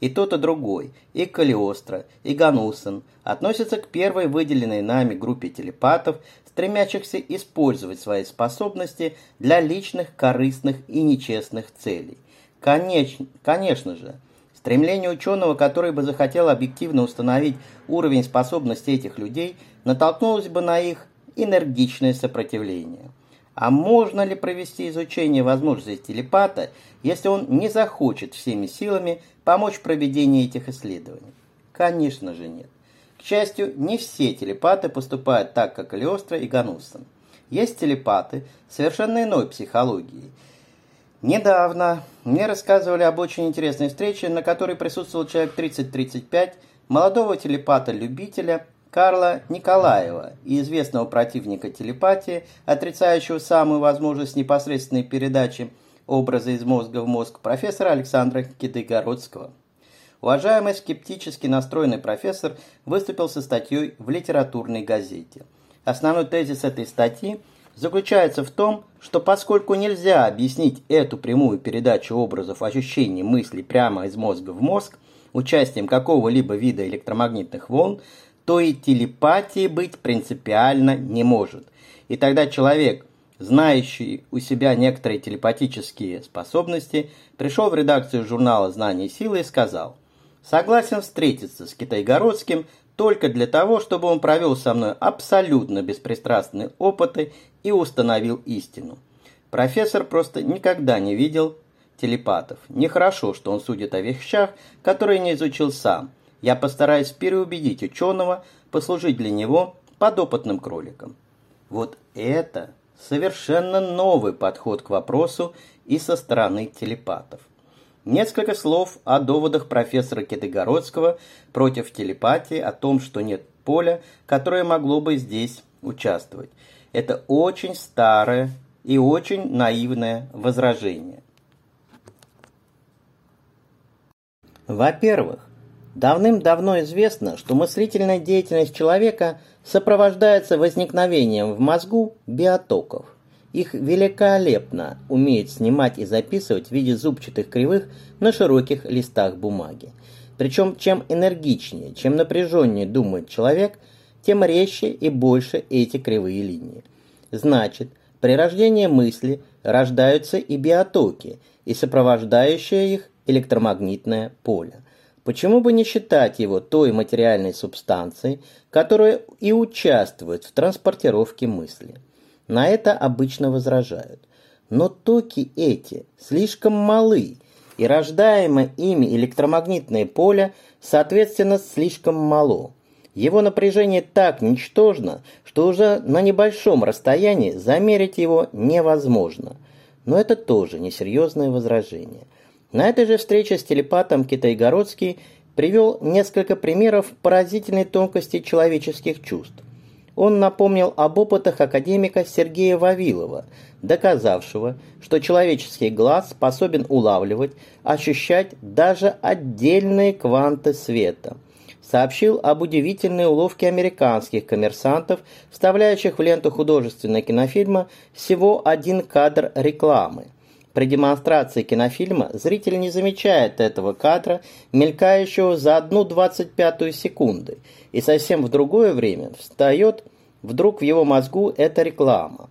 И тот, и другой, и Калиостро, и Ганусен относятся к первой выделенной нами группе телепатов, стремящихся использовать свои способности для личных, корыстных и нечестных целей – Конечно, конечно же, стремление ученого, который бы захотел объективно установить уровень способностей этих людей, натолкнулось бы на их энергичное сопротивление. А можно ли провести изучение возможностей телепата, если он не захочет всеми силами помочь в проведении этих исследований? Конечно же нет. К счастью, не все телепаты поступают так, как Леостро и Ганусон. Есть телепаты совершенно иной психологии – Недавно мне рассказывали об очень интересной встрече, на которой присутствовал человек 30-35, молодого телепата-любителя Карла Николаева и известного противника телепатии, отрицающего самую возможность непосредственной передачи образа из мозга в мозг профессора Александра Китайгородского. Уважаемый скептически настроенный профессор выступил со статьей в литературной газете. Основной тезис этой статьи – заключается в том, что поскольку нельзя объяснить эту прямую передачу образов ощущений мыслей прямо из мозга в мозг участием какого-либо вида электромагнитных волн, то и телепатии быть принципиально не может. И тогда человек, знающий у себя некоторые телепатические способности, пришел в редакцию журнала «Знания и силы» и сказал «Согласен встретиться с Китайгородским только для того, чтобы он провел со мной абсолютно беспристрастные опыты и установил истину. Профессор просто никогда не видел телепатов. Нехорошо, что он судит о вещах, которые не изучил сам. Я постараюсь переубедить ученого, послужить для него подопытным кроликом. Вот это совершенно новый подход к вопросу и со стороны телепатов. Несколько слов о доводах профессора Китайгородского против телепатии, о том, что нет поля, которое могло бы здесь участвовать. Это очень старое и очень наивное возражение. Во-первых, давным-давно известно, что мыслительная деятельность человека сопровождается возникновением в мозгу биотоков – их великолепно умеет снимать и записывать в виде зубчатых кривых на широких листах бумаги. Причем чем энергичнее, чем напряженнее думает человек, тем резче и больше эти кривые линии. Значит, при рождении мысли рождаются и биотоки, и сопровождающее их электромагнитное поле. Почему бы не считать его той материальной субстанцией, которая и участвует в транспортировке мысли? На это обычно возражают. Но токи эти слишком малы, и рождаемое ими электромагнитное поле, соответственно, слишком мало. Его напряжение так ничтожно, что уже на небольшом расстоянии замерить его невозможно. Но это тоже несерьезное возражение. На этой же встрече с телепатом Китайгородский привел несколько примеров поразительной тонкости человеческих чувств он напомнил об опытах академика Сергея Вавилова, доказавшего, что человеческий глаз способен улавливать, ощущать даже отдельные кванты света. Сообщил об удивительной уловке американских коммерсантов, вставляющих в ленту художественного кинофильма всего один кадр рекламы. При демонстрации кинофильма зритель не замечает этого кадра, мелькающего за одну двадцать пятую секунды, и совсем в другое время встает вдруг в его мозгу эта реклама.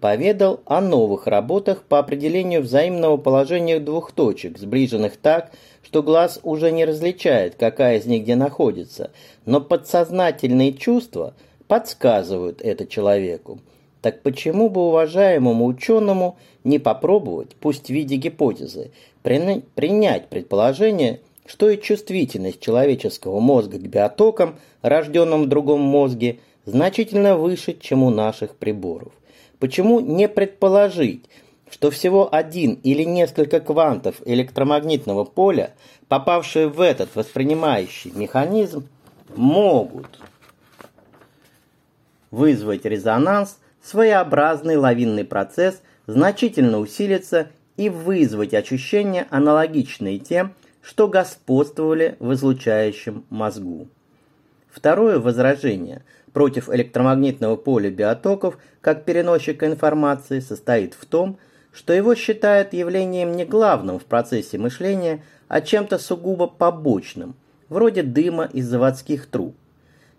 Поведал о новых работах по определению взаимного положения двух точек, сближенных так, что глаз уже не различает, какая из них где находится, но подсознательные чувства подсказывают это человеку. Так почему бы уважаемому ученому не попробовать, пусть в виде гипотезы, принять предположение, что и чувствительность человеческого мозга к биотокам, рожденным в другом мозге, значительно выше, чем у наших приборов? Почему не предположить, что всего один или несколько квантов электромагнитного поля, попавшие в этот воспринимающий механизм, могут вызвать резонанс своеобразный лавинный процесс значительно усилится и вызвать ощущения, аналогичные тем, что господствовали в излучающем мозгу. Второе возражение против электромагнитного поля биотоков как переносчика информации состоит в том, что его считают явлением не главным в процессе мышления, а чем-то сугубо побочным, вроде дыма из заводских труб.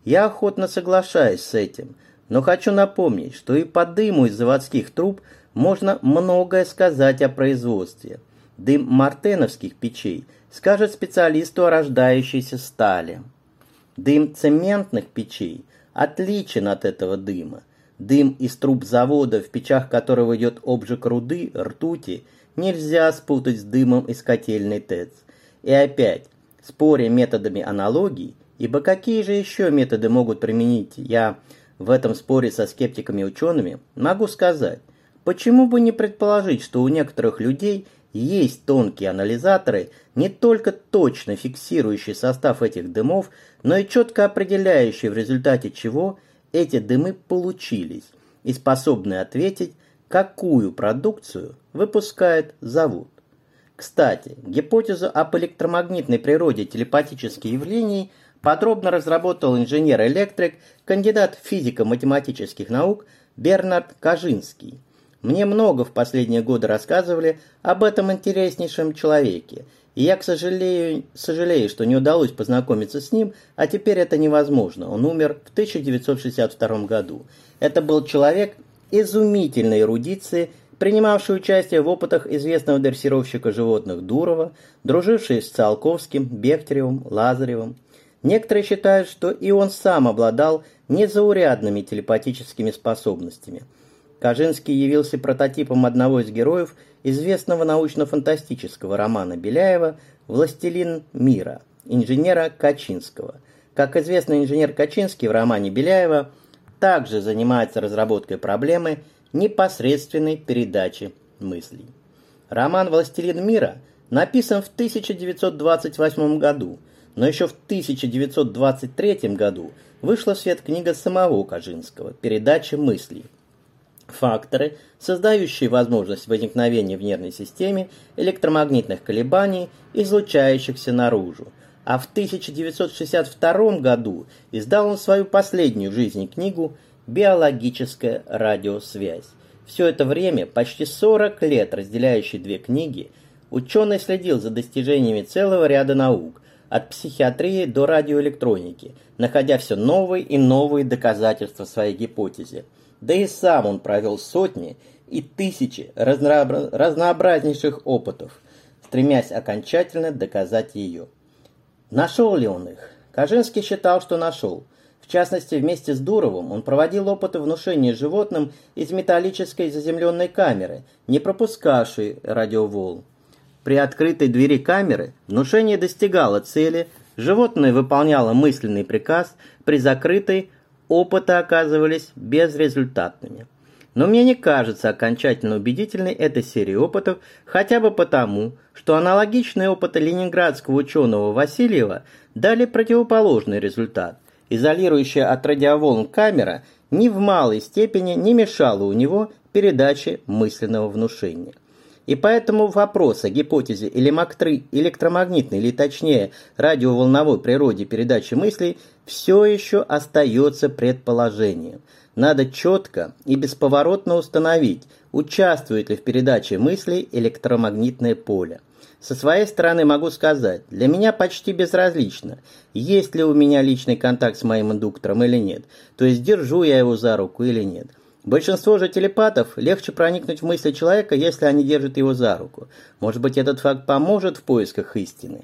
Я охотно соглашаюсь с этим, но хочу напомнить, что и по дыму из заводских труб можно многое сказать о производстве. Дым мартеновских печей скажет специалисту о рождающейся стали. Дым цементных печей отличен от этого дыма. Дым из труб завода, в печах которого идет обжиг руды, ртути, нельзя спутать с дымом из котельной ТЭЦ. И опять, споря методами аналогий, ибо какие же еще методы могут применить я в этом споре со скептиками-учеными, могу сказать, почему бы не предположить, что у некоторых людей есть тонкие анализаторы, не только точно фиксирующие состав этих дымов, но и четко определяющие, в результате чего эти дымы получились, и способные ответить, какую продукцию выпускает завод. Кстати, гипотезу об электромагнитной природе телепатических явлений – подробно разработал инженер-электрик, кандидат физико-математических наук Бернард Кажинский. Мне много в последние годы рассказывали об этом интереснейшем человеке, и я, к сожалению, сожалею, что не удалось познакомиться с ним, а теперь это невозможно. Он умер в 1962 году. Это был человек изумительной эрудиции, принимавший участие в опытах известного дрессировщика животных Дурова, друживший с Циолковским, Бехтеревым, Лазаревым. Некоторые считают, что и он сам обладал незаурядными телепатическими способностями. Кажинский явился прототипом одного из героев известного научно-фантастического романа Беляева «Властелин мира» инженера Качинского. Как известно, инженер Качинский в романе Беляева также занимается разработкой проблемы непосредственной передачи мыслей. Роман «Властелин мира» написан в 1928 году – но еще в 1923 году вышла в свет книга самого Кожинского «Передача мыслей». Факторы, создающие возможность возникновения в нервной системе электромагнитных колебаний, излучающихся наружу. А в 1962 году издал он свою последнюю в жизни книгу «Биологическая радиосвязь». Все это время, почти 40 лет разделяющие две книги, ученый следил за достижениями целого ряда наук, от психиатрии до радиоэлектроники, находя все новые и новые доказательства своей гипотезе. Да и сам он провел сотни и тысячи разнообразнейших опытов, стремясь окончательно доказать ее. Нашел ли он их? Кажинский считал, что нашел. В частности, вместе с Дуровым он проводил опыты внушения животным из металлической заземленной камеры, не пропускавшей радиоволн. При открытой двери камеры внушение достигало цели, животное выполняло мысленный приказ, при закрытой опыты оказывались безрезультатными. Но мне не кажется окончательно убедительной эта серия опытов, хотя бы потому, что аналогичные опыты ленинградского ученого Васильева дали противоположный результат. Изолирующая от радиоволн камера ни в малой степени не мешала у него передаче мысленного внушения. И поэтому вопрос о гипотезе электромагнитной, или точнее радиоволновой природе передачи мыслей все еще остается предположением. Надо четко и бесповоротно установить, участвует ли в передаче мыслей электромагнитное поле. Со своей стороны могу сказать, для меня почти безразлично, есть ли у меня личный контакт с моим индуктором или нет, то есть держу я его за руку или нет. Большинство же телепатов легче проникнуть в мысли человека, если они держат его за руку. Может быть, этот факт поможет в поисках истины.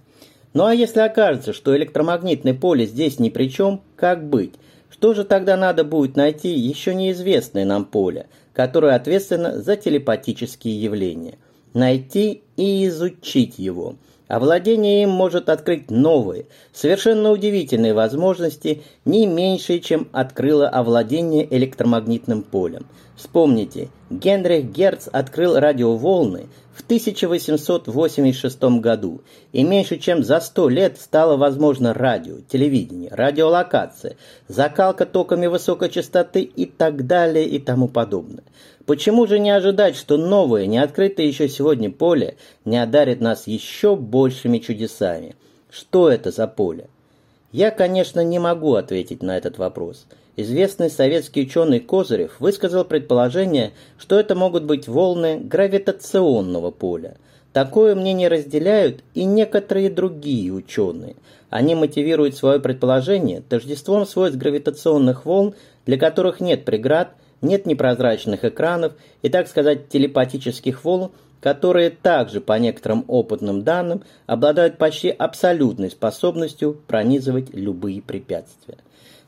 Ну а если окажется, что электромагнитное поле здесь ни при чем, как быть? Что же тогда надо будет найти еще неизвестное нам поле, которое ответственно за телепатические явления? Найти и изучить его – Овладение им может открыть новые, совершенно удивительные возможности, не меньшие, чем открыло овладение электромагнитным полем. Вспомните, Генрих Герц открыл радиоволны в 1886 году, и меньше чем за сто лет стало возможно радио, телевидение, радиолокация, закалка токами высокой частоты и так далее и тому подобное. Почему же не ожидать, что новое, не открытое еще сегодня поле не одарит нас еще большими чудесами? Что это за поле? Я, конечно, не могу ответить на этот вопрос. Известный советский ученый Козырев высказал предположение, что это могут быть волны гравитационного поля. Такое мнение разделяют и некоторые другие ученые. Они мотивируют свое предположение тождеством свойств гравитационных волн, для которых нет преград нет непрозрачных экранов и, так сказать, телепатических волн, которые также, по некоторым опытным данным, обладают почти абсолютной способностью пронизывать любые препятствия.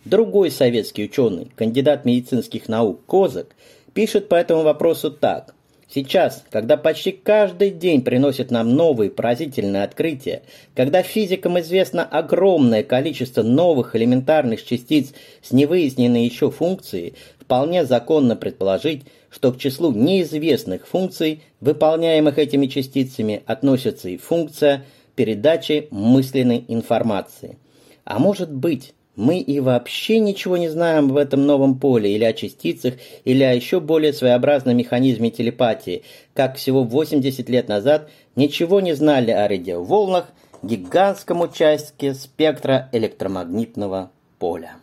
Другой советский ученый, кандидат медицинских наук Козак, пишет по этому вопросу так – Сейчас, когда почти каждый день приносит нам новые поразительные открытия, когда физикам известно огромное количество новых элементарных частиц с невыясненной еще функцией, вполне законно предположить, что к числу неизвестных функций, выполняемых этими частицами, относится и функция передачи мысленной информации. А может быть, мы и вообще ничего не знаем в этом новом поле, или о частицах, или о еще более своеобразном механизме телепатии, как всего 80 лет назад ничего не знали о радиоволнах, гигантском участке спектра электромагнитного поля.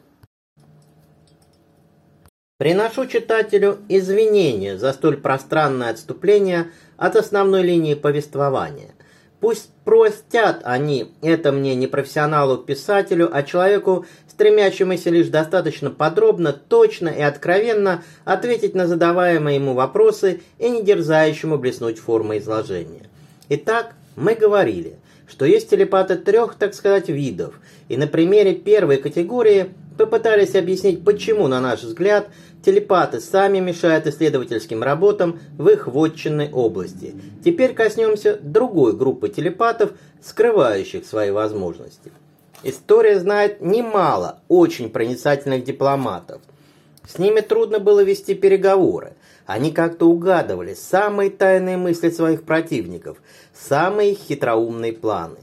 Приношу читателю извинения за столь пространное отступление от основной линии повествования. Пусть простят они это мне не профессионалу-писателю, а человеку, стремящемуся лишь достаточно подробно, точно и откровенно ответить на задаваемые ему вопросы и не дерзающему блеснуть формой изложения. Итак, мы говорили, что есть телепаты трех, так сказать, видов, и на примере первой категории попытались объяснить, почему, на наш взгляд, телепаты сами мешают исследовательским работам в их вотчинной области. Теперь коснемся другой группы телепатов, скрывающих свои возможности. История знает немало очень проницательных дипломатов. С ними трудно было вести переговоры. Они как-то угадывали самые тайные мысли своих противников, самые хитроумные планы.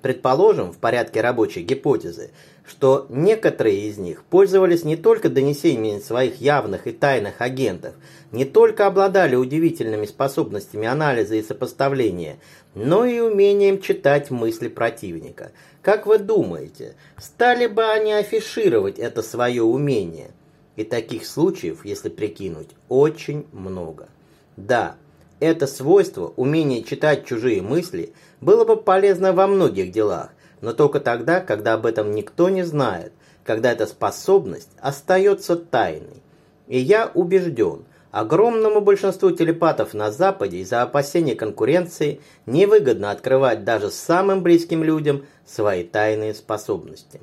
Предположим, в порядке рабочей гипотезы, что некоторые из них пользовались не только донесениями своих явных и тайных агентов, не только обладали удивительными способностями анализа и сопоставления, но и умением читать мысли противника. Как вы думаете, стали бы они афишировать это свое умение? И таких случаев, если прикинуть, очень много. Да, это свойство, умение читать чужие мысли, было бы полезно во многих делах, но только тогда, когда об этом никто не знает, когда эта способность остается тайной. И я убежден, огромному большинству телепатов на Западе из-за опасения конкуренции невыгодно открывать даже самым близким людям свои тайные способности.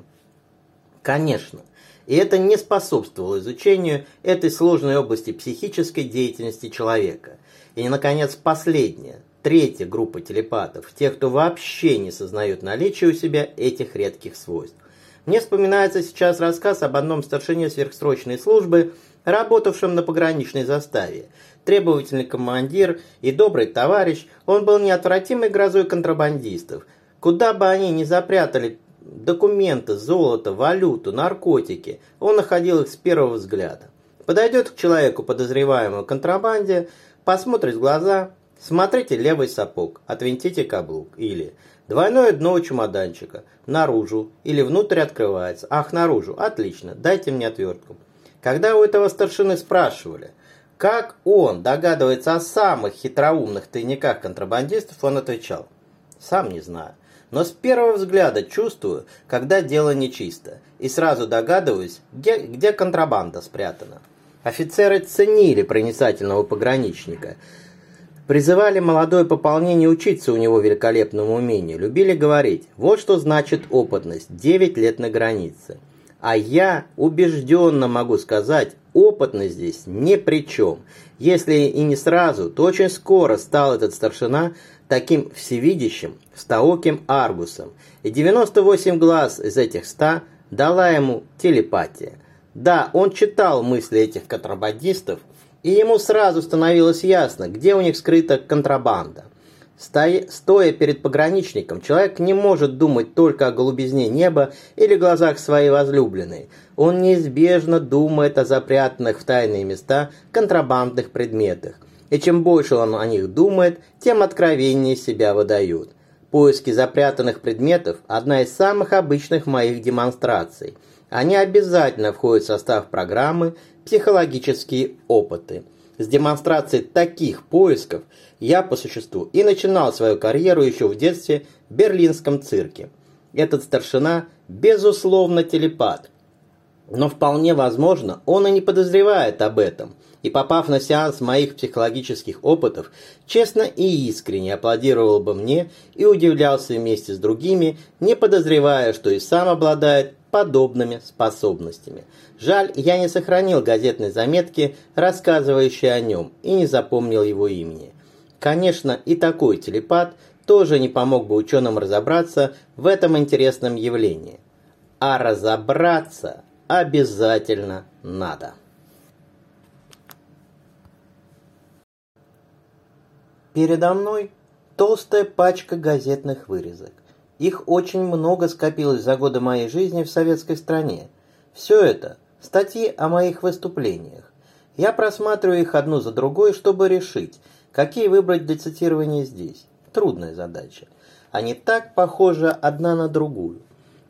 Конечно, и это не способствовало изучению этой сложной области психической деятельности человека. И, наконец, последнее, Третья группа телепатов – те, кто вообще не сознают наличие у себя этих редких свойств. Мне вспоминается сейчас рассказ об одном старшине сверхсрочной службы, работавшем на пограничной заставе. Требовательный командир и добрый товарищ, он был неотвратимой грозой контрабандистов. Куда бы они ни запрятали документы, золото, валюту, наркотики, он находил их с первого взгляда. Подойдет к человеку, подозреваемому контрабанде, посмотрит в глаза, Смотрите левый сапог, отвинтите каблук. Или двойное дно у чемоданчика. Наружу. Или внутрь открывается. Ах, наружу. Отлично. Дайте мне отвертку. Когда у этого старшины спрашивали, Как он догадывается о самых хитроумных тайниках контрабандистов, он отвечал. Сам не знаю. Но с первого взгляда чувствую, когда дело нечисто. И сразу догадываюсь, где, где контрабанда спрятана. Офицеры ценили проницательного пограничника. Призывали молодое пополнение учиться у него великолепному умению. Любили говорить, вот что значит опытность, 9 лет на границе. А я убежденно могу сказать, опытность здесь ни при чем. Если и не сразу, то очень скоро стал этот старшина таким всевидящим, стооким аргусом, и 98 глаз из этих 100 дала ему телепатия. Да, он читал мысли этих контрабандистов, и ему сразу становилось ясно, где у них скрыта контрабанда. Стоя перед пограничником, человек не может думать только о голубизне неба или глазах своей возлюбленной. Он неизбежно думает о запрятанных в тайные места контрабандных предметах. И чем больше он о них думает, тем откровеннее себя выдают. Поиски запрятанных предметов – одна из самых обычных моих демонстраций. Они обязательно входят в состав программы «Психологические опыты». С демонстрацией таких поисков я по существу и начинал свою карьеру еще в детстве в берлинском цирке. Этот старшина безусловно телепат, но вполне возможно, он и не подозревает об этом, и попав на сеанс моих психологических опытов, честно и искренне аплодировал бы мне и удивлялся вместе с другими, не подозревая, что и сам обладает подобными способностями. Жаль, я не сохранил газетной заметки, рассказывающей о нем, и не запомнил его имени. Конечно, и такой телепат тоже не помог бы ученым разобраться в этом интересном явлении. А разобраться обязательно надо. Передо мной толстая пачка газетных вырезок. Их очень много скопилось за годы моей жизни в советской стране. Все это – статьи о моих выступлениях. Я просматриваю их одну за другой, чтобы решить, какие выбрать для цитирования здесь. Трудная задача. Они так похожи одна на другую.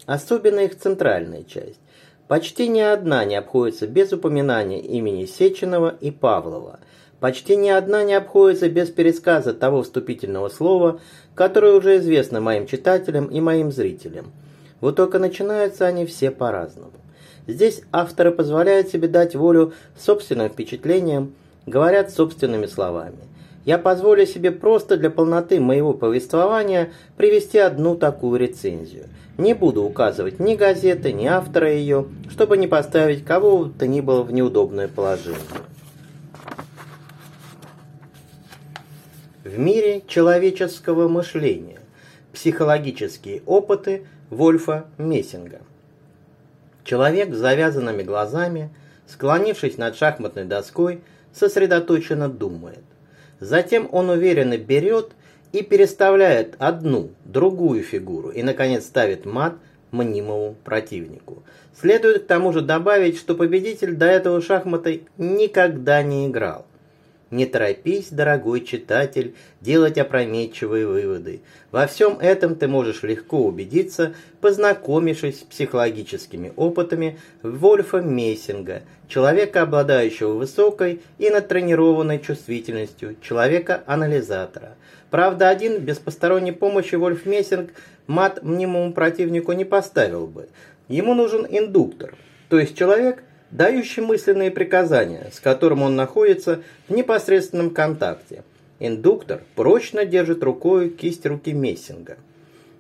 Особенно их центральная часть. Почти ни одна не обходится без упоминания имени Сеченова и Павлова. Почти ни одна не обходится без пересказа того вступительного слова, которое уже известно моим читателям и моим зрителям. Вот только начинаются они все по-разному. Здесь авторы позволяют себе дать волю собственным впечатлениям, говорят собственными словами. Я позволю себе просто для полноты моего повествования привести одну такую рецензию – не буду указывать ни газеты, ни автора ее, чтобы не поставить кого бы то ни было в неудобное положение. В мире человеческого мышления. Психологические опыты Вольфа Мессинга. Человек с завязанными глазами, склонившись над шахматной доской, сосредоточенно думает. Затем он уверенно берет и переставляет одну, другую фигуру и, наконец, ставит мат мнимому противнику. Следует к тому же добавить, что победитель до этого шахматы никогда не играл. Не торопись, дорогой читатель, делать опрометчивые выводы. Во всем этом ты можешь легко убедиться, познакомившись с психологическими опытами Вольфа Мессинга, человека, обладающего высокой и натренированной чувствительностью, человека-анализатора. Правда, один без посторонней помощи Вольф Мессинг мат мнимому противнику не поставил бы. Ему нужен индуктор, то есть человек, дающий мысленные приказания, с которым он находится в непосредственном контакте. Индуктор прочно держит рукой кисть руки Мессинга.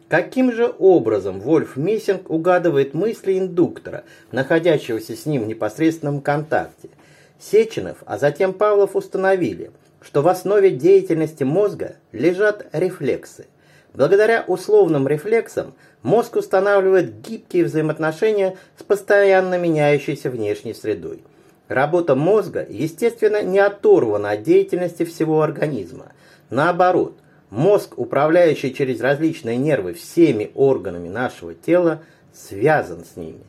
Каким же образом Вольф Мессинг угадывает мысли индуктора, находящегося с ним в непосредственном контакте? Сеченов, а затем Павлов установили, что в основе деятельности мозга лежат рефлексы. Благодаря условным рефлексам мозг устанавливает гибкие взаимоотношения с постоянно меняющейся внешней средой. Работа мозга, естественно, не оторвана от деятельности всего организма. Наоборот, мозг, управляющий через различные нервы всеми органами нашего тела, связан с ними.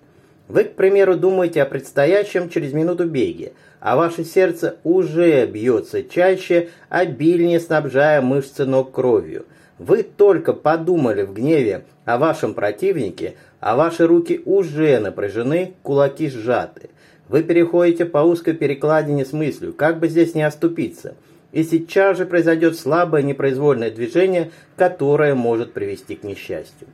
Вы, к примеру, думаете о предстоящем через минуту беге, а ваше сердце уже бьется чаще, обильнее снабжая мышцы ног кровью – вы только подумали в гневе о вашем противнике, а ваши руки уже напряжены, кулаки сжаты. Вы переходите по узкой перекладине с мыслью, как бы здесь не оступиться, и сейчас же произойдет слабое непроизвольное движение, которое может привести к несчастью.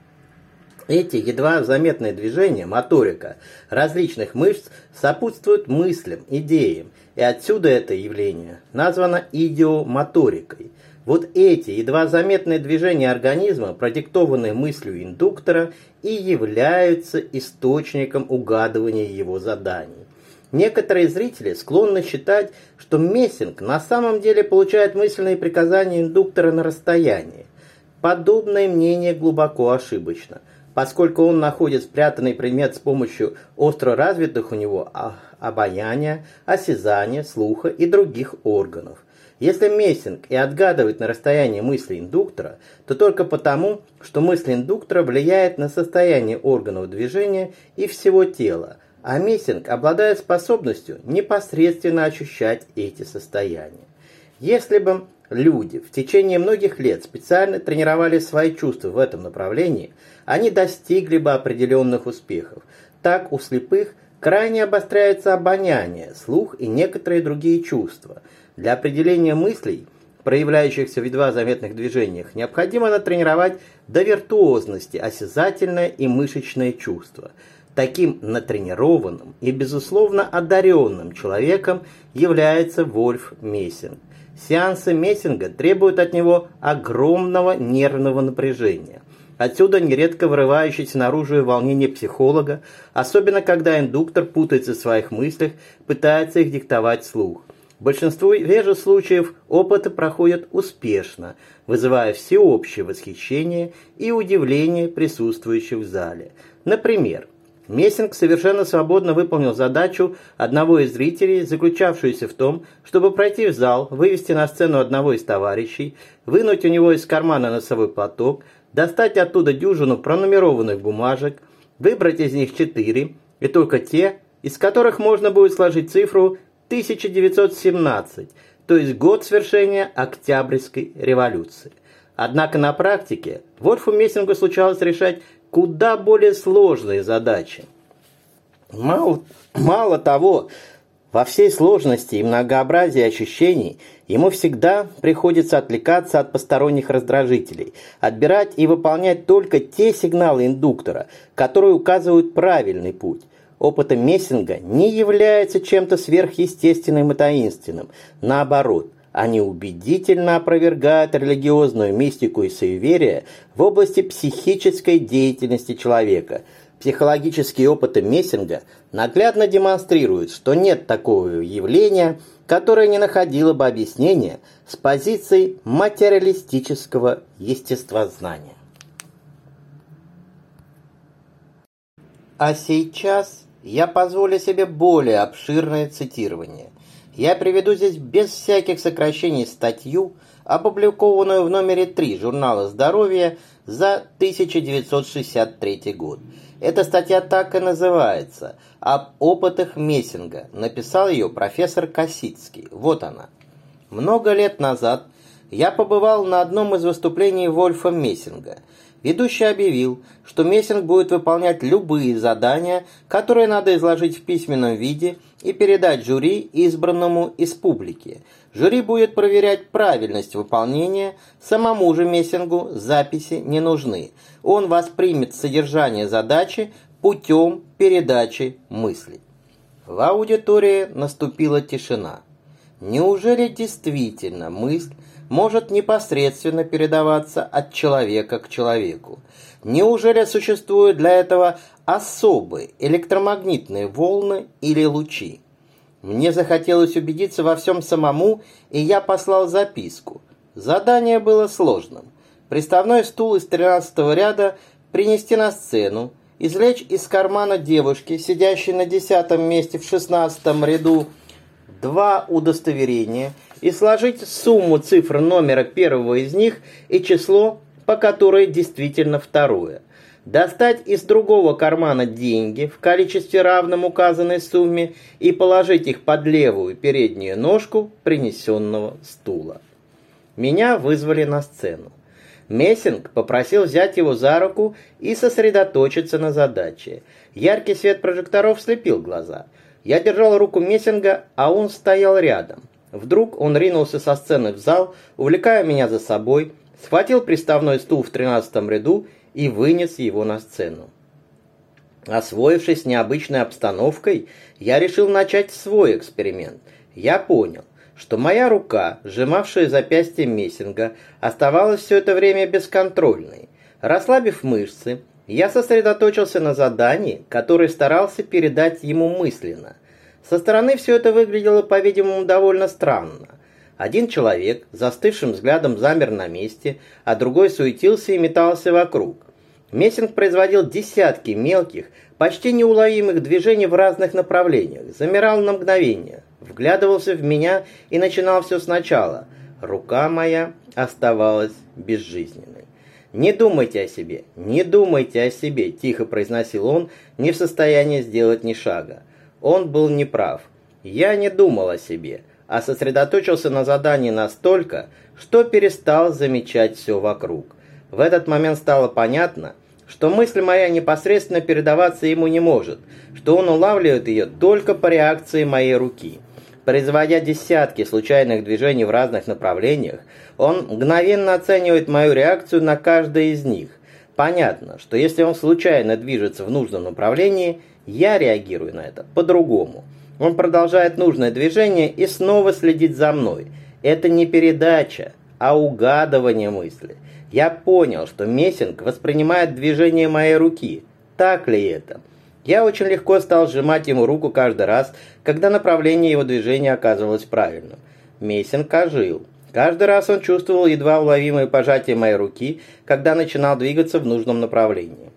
Эти едва заметные движения, моторика, различных мышц сопутствуют мыслям, идеям, и отсюда это явление названо идиомоторикой. Вот эти едва заметные движения организма, продиктованные мыслью индуктора, и являются источником угадывания его заданий. Некоторые зрители склонны считать, что Мессинг на самом деле получает мысленные приказания индуктора на расстоянии. Подобное мнение глубоко ошибочно, поскольку он находит спрятанный предмет с помощью остро развитых у него обоняния, осязания, слуха и других органов. Если Мессинг и отгадывает на расстоянии мысли индуктора, то только потому, что мысль индуктора влияет на состояние органов движения и всего тела, а Мессинг обладает способностью непосредственно ощущать эти состояния. Если бы люди в течение многих лет специально тренировали свои чувства в этом направлении, они достигли бы определенных успехов. Так у слепых крайне обостряется обоняние, слух и некоторые другие чувства. Для определения мыслей, проявляющихся в едва заметных движениях, необходимо натренировать до виртуозности осязательное и мышечное чувство – Таким натренированным и, безусловно, одаренным человеком является Вольф Мессинг. Сеансы Мессинга требуют от него огромного нервного напряжения. Отсюда нередко вырывающееся наружу волнение психолога, особенно когда индуктор путается в своих мыслях, пытается их диктовать слух. Большинстве же случаев опыты проходят успешно, вызывая всеобщее восхищение и удивление присутствующих в зале. Например, Мессинг совершенно свободно выполнил задачу одного из зрителей, заключавшуюся в том, чтобы пройти в зал, вывести на сцену одного из товарищей, вынуть у него из кармана носовой платок, достать оттуда дюжину пронумерованных бумажек, выбрать из них четыре, и только те, из которых можно будет сложить цифру 1917, то есть год свершения Октябрьской революции. Однако на практике Вольфу Мессингу случалось решать куда более сложные задачи. Мало, мало того, во всей сложности и многообразии ощущений ему всегда приходится отвлекаться от посторонних раздражителей, отбирать и выполнять только те сигналы индуктора, которые указывают правильный путь. Опыт Мессинга не является чем-то сверхъестественным и таинственным. Наоборот, они убедительно опровергают религиозную мистику и суеверие в области психической деятельности человека. Психологические опыты Мессинга наглядно демонстрируют, что нет такого явления, которое не находило бы объяснения с позиции материалистического естествознания. А сейчас я позволю себе более обширное цитирование. Я приведу здесь без всяких сокращений статью, опубликованную в номере 3 журнала «Здоровье» за 1963 год. Эта статья так и называется «Об опытах Мессинга». Написал ее профессор Косицкий. Вот она. Много лет назад я побывал на одном из выступлений Вольфа Мессинга – Ведущий объявил, что Мессинг будет выполнять любые задания, которые надо изложить в письменном виде и передать жюри, избранному из публики. Жюри будет проверять правильность выполнения, самому же Мессингу записи не нужны. Он воспримет содержание задачи путем передачи мыслей. В аудитории наступила тишина. Неужели действительно мысль может непосредственно передаваться от человека к человеку. Неужели существуют для этого особые электромагнитные волны или лучи? Мне захотелось убедиться во всем самому, и я послал записку. Задание было сложным. Приставной стул из 13 ряда принести на сцену, извлечь из кармана девушки, сидящей на десятом месте в шестнадцатом ряду, два удостоверения – и сложить сумму цифр номера первого из них и число, по которой действительно второе. Достать из другого кармана деньги в количестве равном указанной сумме и положить их под левую переднюю ножку принесенного стула. Меня вызвали на сцену. Мессинг попросил взять его за руку и сосредоточиться на задаче. Яркий свет прожекторов слепил глаза – Я держал руку Мессинга, а он стоял рядом. Вдруг он ринулся со сцены в зал, увлекая меня за собой, схватил приставной стул в тринадцатом ряду и вынес его на сцену. Освоившись необычной обстановкой, я решил начать свой эксперимент. Я понял, что моя рука, сжимавшая запястье Мессинга, оставалась все это время бесконтрольной. Расслабив мышцы, я сосредоточился на задании, которое старался передать ему мысленно. Со стороны все это выглядело, по-видимому, довольно странно. Один человек застывшим взглядом замер на месте, а другой суетился и метался вокруг. Мессинг производил десятки мелких, почти неуловимых движений в разных направлениях, замирал на мгновение, вглядывался в меня и начинал все сначала. Рука моя оставалась безжизненной. «Не думайте о себе, не думайте о себе», – тихо произносил он, не в состоянии сделать ни шага. Он был неправ. Я не думал о себе, а сосредоточился на задании настолько, что перестал замечать все вокруг. В этот момент стало понятно, что мысль моя непосредственно передаваться ему не может, что он улавливает ее только по реакции моей руки. Производя десятки случайных движений в разных направлениях, он мгновенно оценивает мою реакцию на каждое из них. Понятно, что если он случайно движется в нужном направлении, я реагирую на это по-другому. Он продолжает нужное движение и снова следит за мной. Это не передача, а угадывание мысли. Я понял, что Мессинг воспринимает движение моей руки. Так ли это? Я очень легко стал сжимать ему руку каждый раз, когда направление его движения оказывалось правильным. Мессинг ожил. Каждый раз он чувствовал едва уловимое пожатие моей руки, когда начинал двигаться в нужном направлении.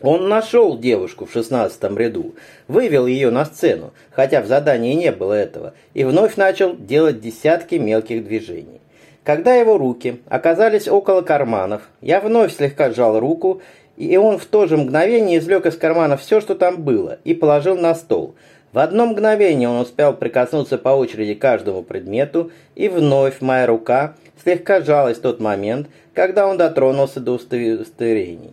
Он нашел девушку в шестнадцатом ряду, вывел ее на сцену, хотя в задании не было этого, и вновь начал делать десятки мелких движений. Когда его руки оказались около карманов, я вновь слегка сжал руку и он в то же мгновение извлек из кармана все, что там было, и положил на стол. В одно мгновение он успел прикоснуться по очереди к каждому предмету, и вновь моя рука слегка сжалась в тот момент, когда он дотронулся до удостоверений.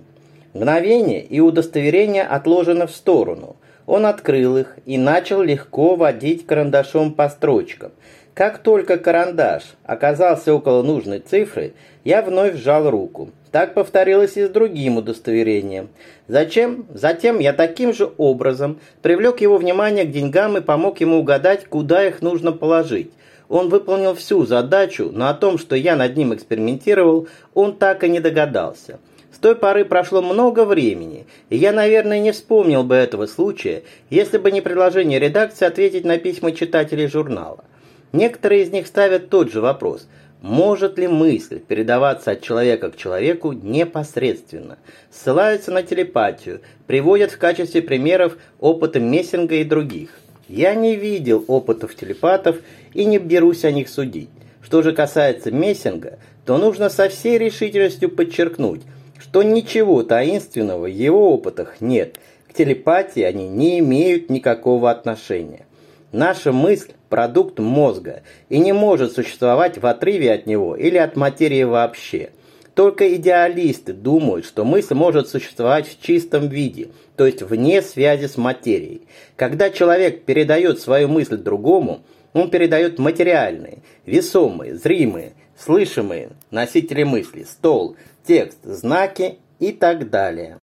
Мгновение и удостоверение отложено в сторону. Он открыл их и начал легко водить карандашом по строчкам. Как только карандаш оказался около нужной цифры, я вновь сжал руку. Так повторилось и с другим удостоверением. Зачем? Затем я таким же образом привлек его внимание к деньгам и помог ему угадать, куда их нужно положить. Он выполнил всю задачу, но о том, что я над ним экспериментировал, он так и не догадался. С той поры прошло много времени, и я, наверное, не вспомнил бы этого случая, если бы не предложение редакции ответить на письма читателей журнала. Некоторые из них ставят тот же вопрос – может ли мысль передаваться от человека к человеку непосредственно? Ссылаются на телепатию, приводят в качестве примеров опыты Мессинга и других. Я не видел опытов телепатов и не берусь о них судить. Что же касается Мессинга, то нужно со всей решительностью подчеркнуть, что ничего таинственного в его опытах нет. К телепатии они не имеют никакого отношения. Наша мысль – продукт мозга и не может существовать в отрыве от него или от материи вообще. Только идеалисты думают, что мысль может существовать в чистом виде, то есть вне связи с материей. Когда человек передает свою мысль другому, он передает материальные, весомые, зримые, слышимые носители мысли, стол, текст, знаки и так далее.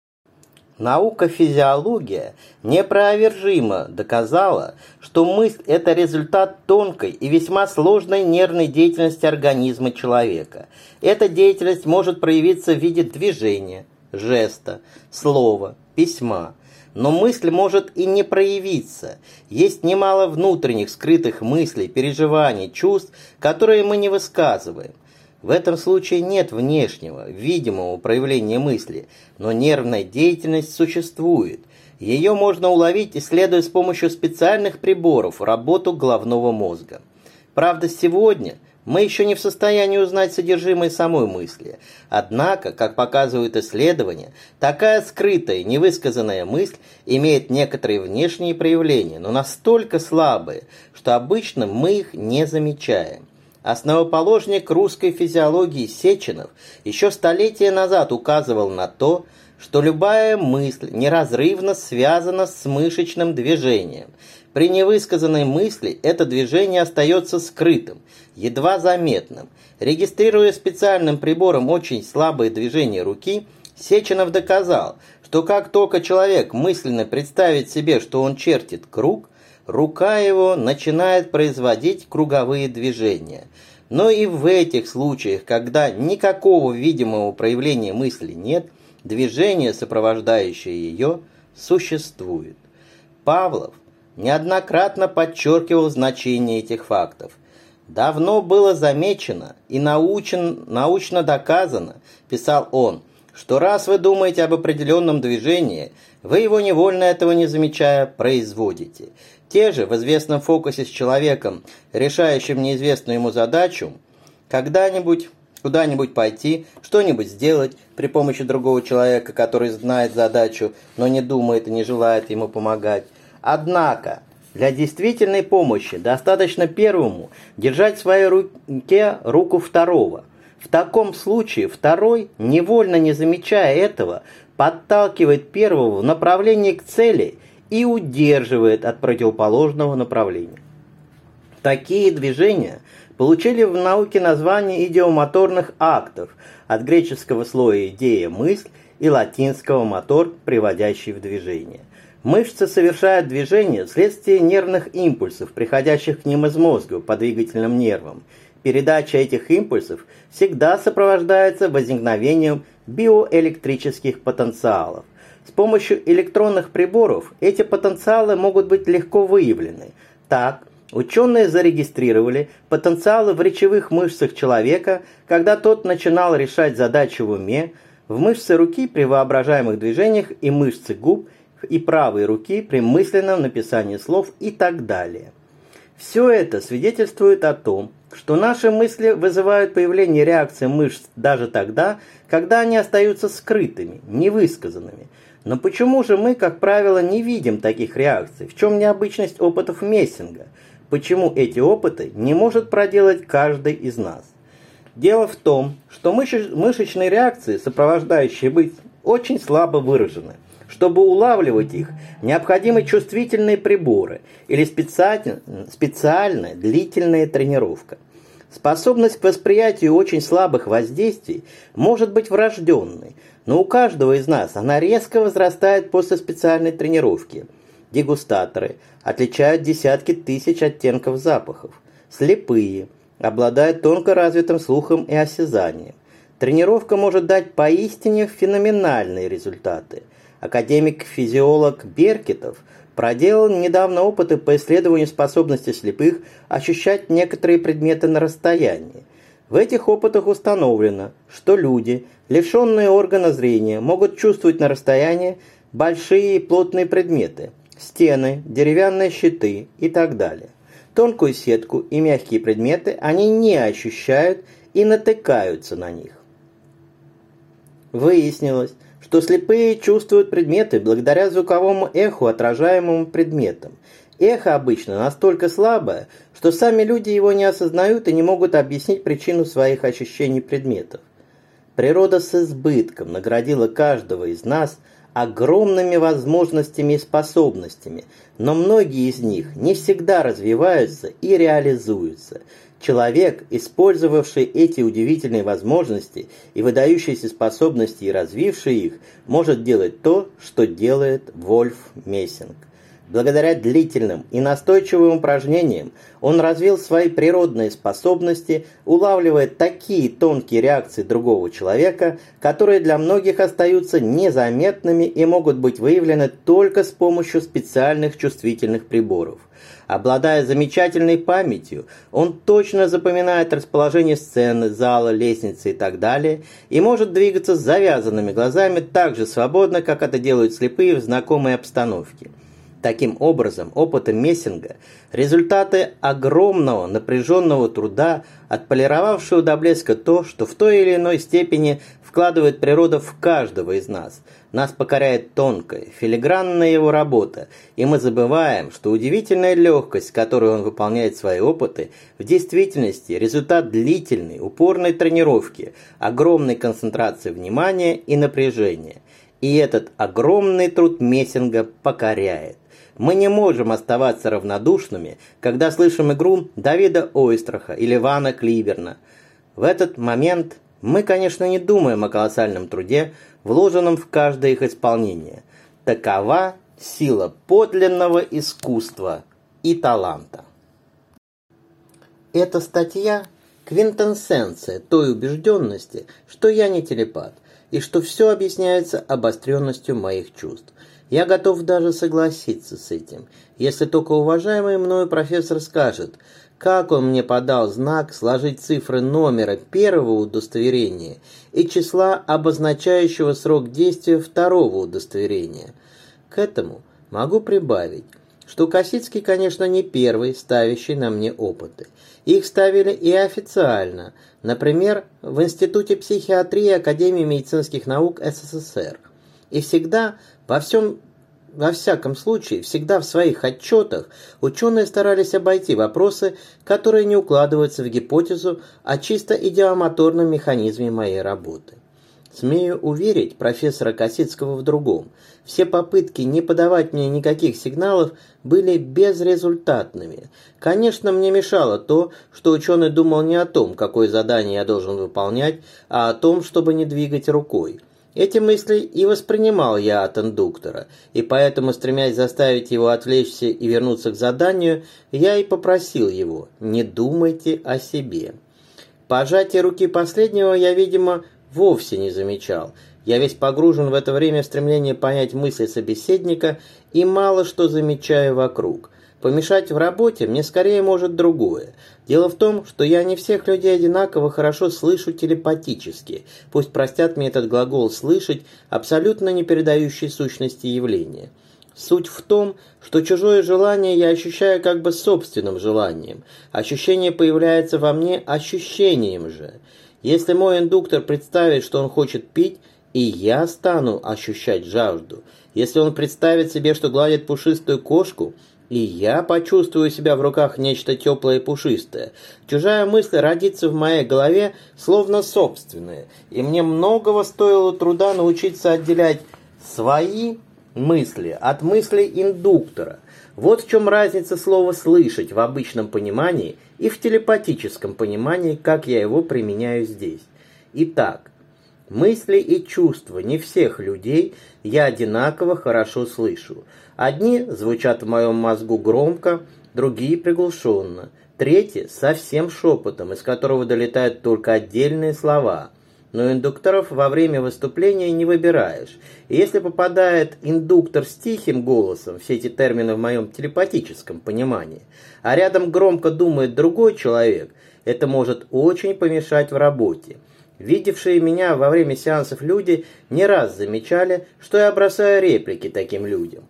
Наука физиология неопровержимо доказала, что мысль – это результат тонкой и весьма сложной нервной деятельности организма человека. Эта деятельность может проявиться в виде движения, жеста, слова, письма. Но мысль может и не проявиться. Есть немало внутренних скрытых мыслей, переживаний, чувств, которые мы не высказываем. В этом случае нет внешнего, видимого проявления мысли, но нервная деятельность существует. Ее можно уловить, исследуя с помощью специальных приборов работу головного мозга. Правда, сегодня мы еще не в состоянии узнать содержимое самой мысли. Однако, как показывают исследования, такая скрытая, невысказанная мысль имеет некоторые внешние проявления, но настолько слабые, что обычно мы их не замечаем. Основоположник русской физиологии Сеченов еще столетия назад указывал на то, что любая мысль неразрывно связана с мышечным движением. При невысказанной мысли это движение остается скрытым, едва заметным. Регистрируя специальным прибором очень слабые движения руки, Сеченов доказал, что как только человек мысленно представит себе, что он чертит круг, рука его начинает производить круговые движения. Но и в этих случаях, когда никакого видимого проявления мысли нет, движение, сопровождающее ее, существует. Павлов неоднократно подчеркивал значение этих фактов. «Давно было замечено и научен, научно доказано», – писал он, – «что раз вы думаете об определенном движении, вы его невольно этого не замечая производите. Те же в известном фокусе с человеком, решающим неизвестную ему задачу, когда-нибудь куда-нибудь пойти, что-нибудь сделать при помощи другого человека, который знает задачу, но не думает и не желает ему помогать. Однако, для действительной помощи достаточно первому держать в своей руке руку второго. В таком случае второй, невольно не замечая этого, подталкивает первого в направлении к цели и удерживает от противоположного направления. Такие движения получили в науке название идиомоторных актов от греческого слоя идея мысль и латинского мотор, приводящий в движение. Мышцы совершают движение вследствие нервных импульсов, приходящих к ним из мозга по двигательным нервам. Передача этих импульсов всегда сопровождается возникновением биоэлектрических потенциалов. С помощью электронных приборов эти потенциалы могут быть легко выявлены. Так, ученые зарегистрировали потенциалы в речевых мышцах человека, когда тот начинал решать задачи в уме, в мышцы руки при воображаемых движениях и мышцы губ и правой руки при мысленном написании слов и так далее. Все это свидетельствует о том, что наши мысли вызывают появление реакции мышц даже тогда, когда они остаются скрытыми, невысказанными – но почему же мы, как правило, не видим таких реакций? В чем необычность опытов Мессинга? Почему эти опыты не может проделать каждый из нас? Дело в том, что мышечные реакции, сопровождающие быть, очень слабо выражены. Чтобы улавливать их, необходимы чувствительные приборы или специальная, специальная длительная тренировка. Способность к восприятию очень слабых воздействий может быть врожденной, но у каждого из нас она резко возрастает после специальной тренировки. Дегустаторы отличают десятки тысяч оттенков запахов. Слепые обладают тонко развитым слухом и осязанием. Тренировка может дать поистине феноменальные результаты. Академик-физиолог Беркетов проделал недавно опыты по исследованию способности слепых ощущать некоторые предметы на расстоянии. В этих опытах установлено, что люди, лишенные органа зрения, могут чувствовать на расстоянии большие и плотные предметы – стены, деревянные щиты и так далее. Тонкую сетку и мягкие предметы они не ощущают и натыкаются на них. Выяснилось, что слепые чувствуют предметы благодаря звуковому эху, отражаемому предметом. Эхо обычно настолько слабое, что сами люди его не осознают и не могут объяснить причину своих ощущений предметов. Природа с избытком наградила каждого из нас огромными возможностями и способностями, но многие из них не всегда развиваются и реализуются – Человек, использовавший эти удивительные возможности и выдающиеся способности и развивший их, может делать то, что делает Вольф Мессинг. Благодаря длительным и настойчивым упражнениям он развил свои природные способности, улавливая такие тонкие реакции другого человека, которые для многих остаются незаметными и могут быть выявлены только с помощью специальных чувствительных приборов. Обладая замечательной памятью, он точно запоминает расположение сцены, зала, лестницы и так далее, и может двигаться с завязанными глазами так же свободно, как это делают слепые в знакомой обстановке. Таким образом, опыты Мессинга – результаты огромного напряженного труда, отполировавшего до блеска то, что в той или иной степени вкладывает природа в каждого из нас. Нас покоряет тонкая, филигранная его работа, и мы забываем, что удивительная легкость, с которой он выполняет свои опыты, в действительности результат длительной, упорной тренировки, огромной концентрации внимания и напряжения. И этот огромный труд Мессинга покоряет. Мы не можем оставаться равнодушными, когда слышим игру Давида Ойстраха или Вана Кливерна. В этот момент мы, конечно, не думаем о колоссальном труде, вложенном в каждое их исполнение. Такова сила подлинного искусства и таланта. Эта статья – квинтэнсенция той убежденности, что я не телепат, и что все объясняется обостренностью моих чувств. Я готов даже согласиться с этим, если только уважаемый мною профессор скажет, как он мне подал знак сложить цифры номера первого удостоверения и числа, обозначающего срок действия второго удостоверения. К этому могу прибавить, что Косицкий, конечно, не первый, ставящий на мне опыты. Их ставили и официально, например, в Институте психиатрии Академии медицинских наук СССР. И всегда во всем во всяком случае, всегда в своих отчетах ученые старались обойти вопросы, которые не укладываются в гипотезу о чисто идеомоторном механизме моей работы. Смею уверить профессора Косицкого в другом. Все попытки не подавать мне никаких сигналов были безрезультатными. Конечно, мне мешало то, что ученый думал не о том, какое задание я должен выполнять, а о том, чтобы не двигать рукой. Эти мысли и воспринимал я от индуктора, и поэтому, стремясь заставить его отвлечься и вернуться к заданию, я и попросил его «не думайте о себе». Пожатие руки последнего я, видимо, вовсе не замечал. Я весь погружен в это время в стремление понять мысли собеседника и мало что замечаю вокруг. Помешать в работе мне скорее может другое. Дело в том, что я не всех людей одинаково хорошо слышу телепатически. Пусть простят мне этот глагол «слышать», абсолютно не передающий сущности явления. Суть в том, что чужое желание я ощущаю как бы собственным желанием. Ощущение появляется во мне ощущением же. Если мой индуктор представит, что он хочет пить, и я стану ощущать жажду. Если он представит себе, что гладит пушистую кошку, и я почувствую себя в руках нечто теплое и пушистое. Чужая мысль родится в моей голове, словно собственная, и мне многого стоило труда научиться отделять свои мысли от мыслей индуктора. Вот в чем разница слова «слышать» в обычном понимании и в телепатическом понимании, как я его применяю здесь. Итак, мысли и чувства не всех людей я одинаково хорошо слышу. Одни звучат в моем мозгу громко, другие приглушенно, третьи совсем шепотом, из которого долетают только отдельные слова – но индукторов во время выступления не выбираешь. И если попадает индуктор с тихим голосом, все эти термины в моем телепатическом понимании, а рядом громко думает другой человек, это может очень помешать в работе. Видевшие меня во время сеансов люди не раз замечали, что я бросаю реплики таким людям.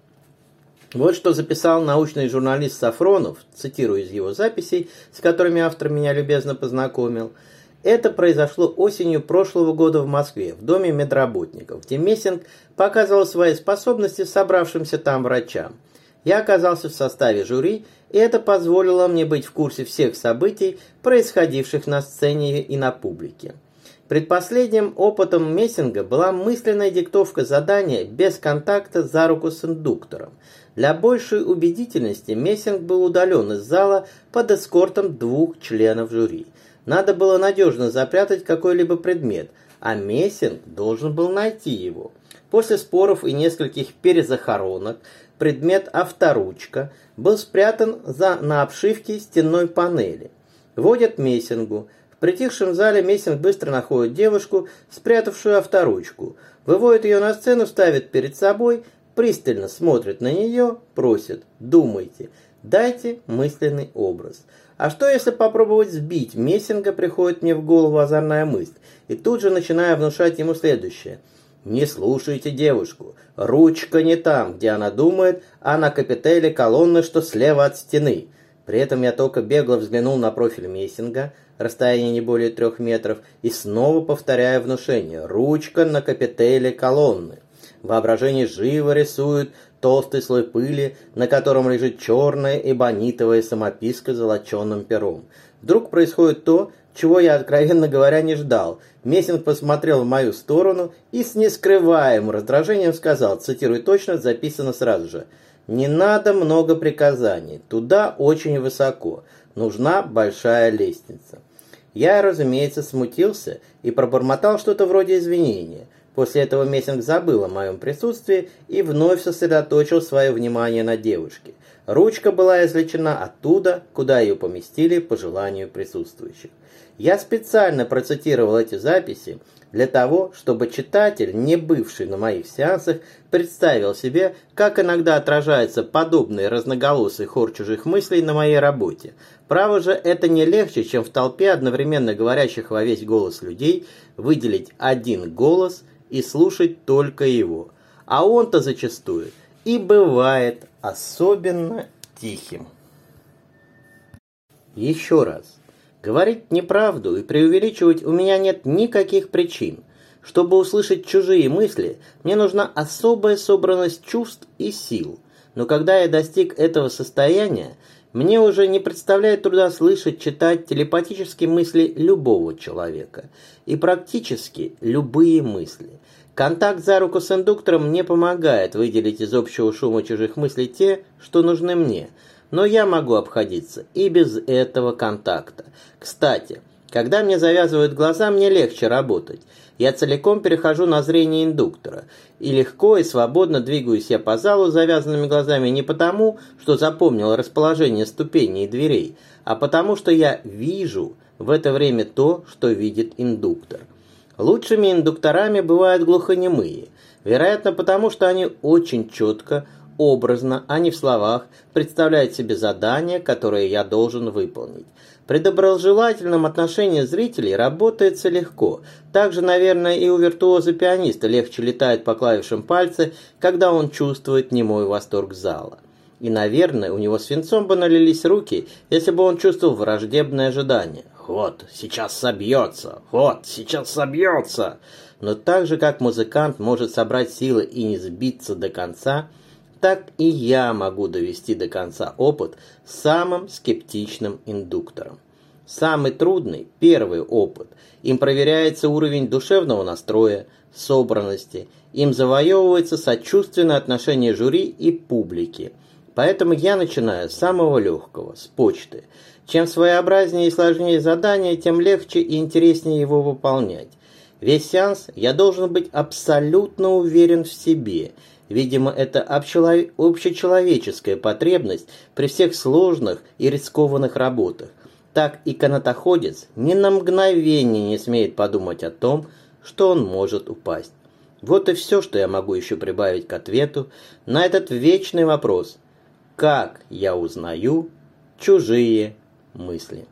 Вот что записал научный журналист Сафронов, цитирую из его записей, с которыми автор меня любезно познакомил – это произошло осенью прошлого года в Москве, в доме медработников, где Мессинг показывал свои способности собравшимся там врачам. Я оказался в составе жюри, и это позволило мне быть в курсе всех событий, происходивших на сцене и на публике. Предпоследним опытом Мессинга была мысленная диктовка задания без контакта за руку с индуктором. Для большей убедительности Мессинг был удален из зала под эскортом двух членов жюри. Надо было надежно запрятать какой-либо предмет, а Мессинг должен был найти его. После споров и нескольких перезахоронок предмет авторучка был спрятан за, на обшивке стенной панели. Водят Мессингу. В притихшем зале Мессинг быстро находит девушку, спрятавшую авторучку. Выводит ее на сцену, ставит перед собой, пристально смотрит на нее, просит «Думайте, дайте мысленный образ». А что если попробовать сбить? Мессинга приходит мне в голову озорная мысль, и тут же начинаю внушать ему следующее. Не слушайте девушку. Ручка не там, где она думает, а на капителе колонны, что слева от стены. При этом я только бегло взглянул на профиль Мессинга, расстояние не более трех метров, и снова повторяю внушение. Ручка на капителе колонны. Воображение живо рисует толстый слой пыли, на котором лежит черная эбонитовая самописка с золоченым пером. Вдруг происходит то, чего я, откровенно говоря, не ждал. Мессинг посмотрел в мою сторону и с нескрываемым раздражением сказал, цитирую точно, записано сразу же, Не надо много приказаний, туда очень высоко, нужна большая лестница. Я, разумеется, смутился и пробормотал что-то вроде извинения. После этого Мессинг забыл о моем присутствии и вновь сосредоточил свое внимание на девушке. Ручка была извлечена оттуда, куда ее поместили по желанию присутствующих. Я специально процитировал эти записи для того, чтобы читатель, не бывший на моих сеансах, представил себе, как иногда отражается подобный разноголосый хор чужих мыслей на моей работе. Право же, это не легче, чем в толпе одновременно говорящих во весь голос людей выделить один голос и слушать только его. А он-то зачастую и бывает особенно тихим. Еще раз. Говорить неправду и преувеличивать у меня нет никаких причин. Чтобы услышать чужие мысли, мне нужна особая собранность чувств и сил. Но когда я достиг этого состояния, мне уже не представляет труда слышать, читать телепатические мысли любого человека. И практически любые мысли. Контакт за руку с индуктором мне помогает выделить из общего шума чужих мыслей те, что нужны мне – но я могу обходиться и без этого контакта. Кстати, когда мне завязывают глаза, мне легче работать. Я целиком перехожу на зрение индуктора. И легко и свободно двигаюсь я по залу завязанными глазами не потому, что запомнил расположение ступеней и дверей, а потому что я вижу в это время то, что видит индуктор. Лучшими индукторами бывают глухонемые. Вероятно, потому что они очень четко, образно, а не в словах, представляет себе задание, которое я должен выполнить. При доброжелательном отношении зрителей работается легко. Также, наверное, и у виртуоза-пианиста легче летает по клавишам пальцы, когда он чувствует немой восторг зала. И, наверное, у него свинцом бы налились руки, если бы он чувствовал враждебное ожидание. «Вот, сейчас собьется! Вот, сейчас собьется!» Но так же, как музыкант может собрать силы и не сбиться до конца – так и я могу довести до конца опыт самым скептичным индуктором. Самый трудный – первый опыт. Им проверяется уровень душевного настроя, собранности. Им завоевывается сочувственное отношение жюри и публики. Поэтому я начинаю с самого легкого, с почты. Чем своеобразнее и сложнее задание, тем легче и интереснее его выполнять. Весь сеанс я должен быть абсолютно уверен в себе – Видимо, это общечеловеческая потребность при всех сложных и рискованных работах. Так и канатоходец ни на мгновение не смеет подумать о том, что он может упасть. Вот и все, что я могу еще прибавить к ответу на этот вечный вопрос. Как я узнаю чужие мысли?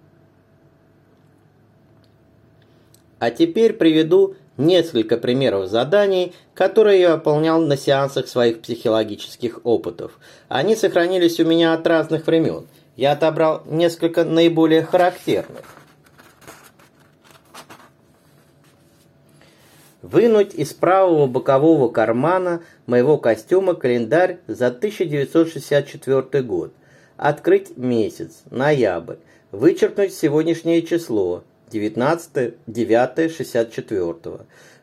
А теперь приведу несколько примеров заданий, которые я выполнял на сеансах своих психологических опытов. Они сохранились у меня от разных времен. Я отобрал несколько наиболее характерных. Вынуть из правого бокового кармана моего костюма календарь за 1964 год. Открыть месяц, ноябрь. Вычеркнуть сегодняшнее число, 19 9 64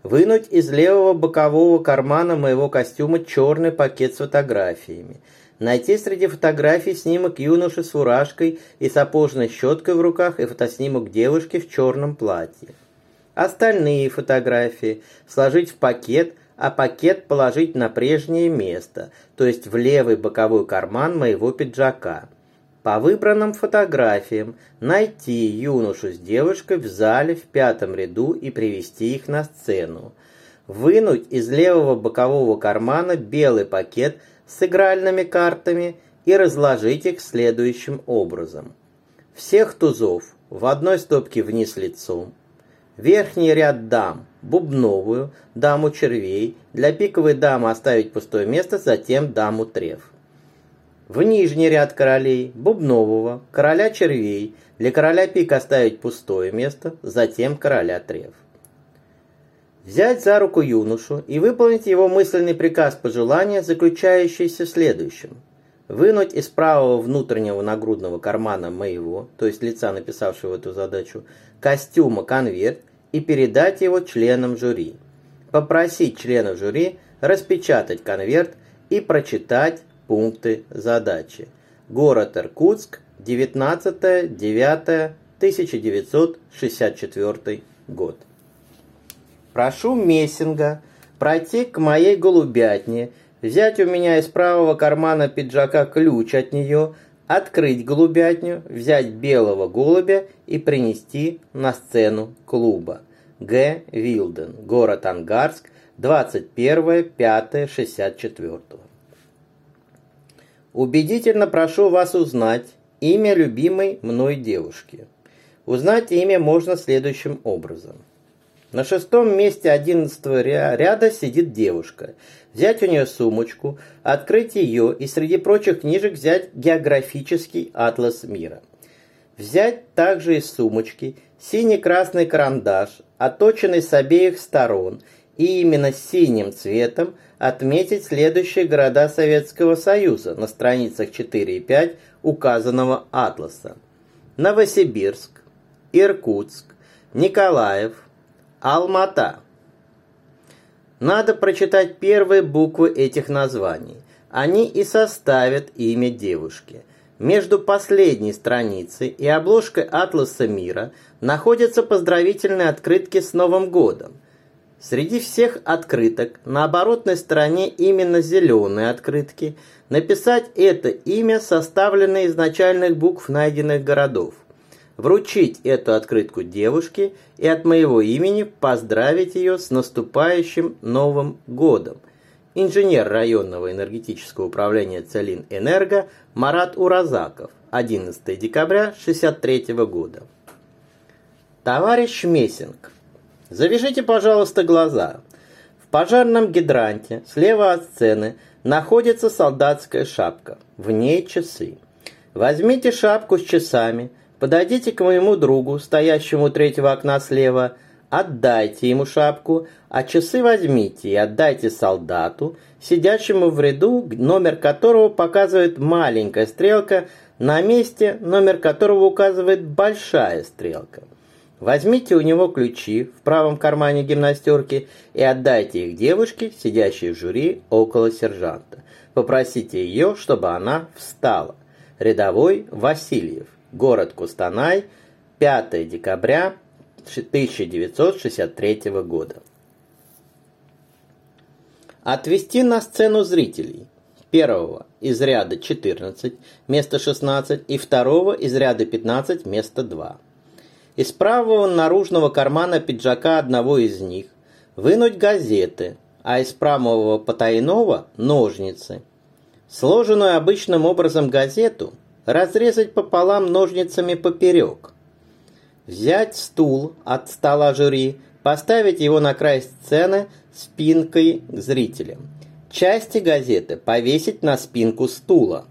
Вынуть из левого бокового кармана моего костюма черный пакет с фотографиями. Найти среди фотографий снимок юноши с фуражкой и сапожной щеткой в руках и фотоснимок девушки в черном платье. Остальные фотографии сложить в пакет, а пакет положить на прежнее место, то есть в левый боковой карман моего пиджака по выбранным фотографиям найти юношу с девушкой в зале в пятом ряду и привести их на сцену. Вынуть из левого бокового кармана белый пакет с игральными картами и разложить их следующим образом. Всех тузов в одной стопке вниз лицом. Верхний ряд дам – бубновую, даму червей, для пиковой дамы оставить пустое место, затем даму треф в нижний ряд королей, бубнового, короля червей, для короля пик оставить пустое место, затем короля трев. Взять за руку юношу и выполнить его мысленный приказ пожелания, заключающийся в следующем. Вынуть из правого внутреннего нагрудного кармана моего, то есть лица, написавшего эту задачу, костюма конверт и передать его членам жюри. Попросить членов жюри распечатать конверт и прочитать пункты задачи. Город Иркутск, 19.09.1964 год. Прошу Мессинга пройти к моей голубятне, взять у меня из правого кармана пиджака ключ от нее, открыть голубятню, взять белого голубя и принести на сцену клуба. Г. Вилден, город Ангарск, 21.05.64. Убедительно прошу вас узнать имя любимой мной девушки. Узнать имя можно следующим образом. На шестом месте одиннадцатого ряда сидит девушка. Взять у нее сумочку, открыть ее и среди прочих книжек взять географический атлас мира. Взять также из сумочки синий-красный карандаш, оточенный с обеих сторон, и именно синим цветом отметить следующие города Советского Союза на страницах 4 и 5 указанного атласа. Новосибирск, Иркутск, Николаев, Алмата. Надо прочитать первые буквы этих названий. Они и составят имя девушки. Между последней страницей и обложкой атласа мира находятся поздравительные открытки с Новым годом. Среди всех открыток на оборотной стороне именно зеленые открытки написать это имя, составленное из начальных букв найденных городов вручить эту открытку девушке и от моего имени поздравить ее с наступающим Новым годом. Инженер районного энергетического управления Целин Энерго Марат Уразаков, 11 декабря 63 года. Товарищ Мессинг, завяжите, пожалуйста, глаза. В пожарном гидранте слева от сцены находится солдатская шапка, в ней часы. Возьмите шапку с часами – Подойдите к моему другу, стоящему у третьего окна слева, отдайте ему шапку, а часы возьмите и отдайте солдату, сидящему в ряду, номер которого показывает маленькая стрелка, на месте, номер которого указывает большая стрелка. Возьмите у него ключи в правом кармане гимнастерки и отдайте их девушке, сидящей в жюри около сержанта. Попросите ее, чтобы она встала. Рядовой Васильев город Кустанай, 5 декабря 1963 года. Отвести на сцену зрителей. Первого из ряда 14, место 16, и второго из ряда 15, место 2. Из правого наружного кармана пиджака одного из них вынуть газеты, а из правого потайного – ножницы. Сложенную обычным образом газету разрезать пополам ножницами поперек. Взять стул от стола жюри, поставить его на край сцены спинкой к зрителям. Части газеты повесить на спинку стула.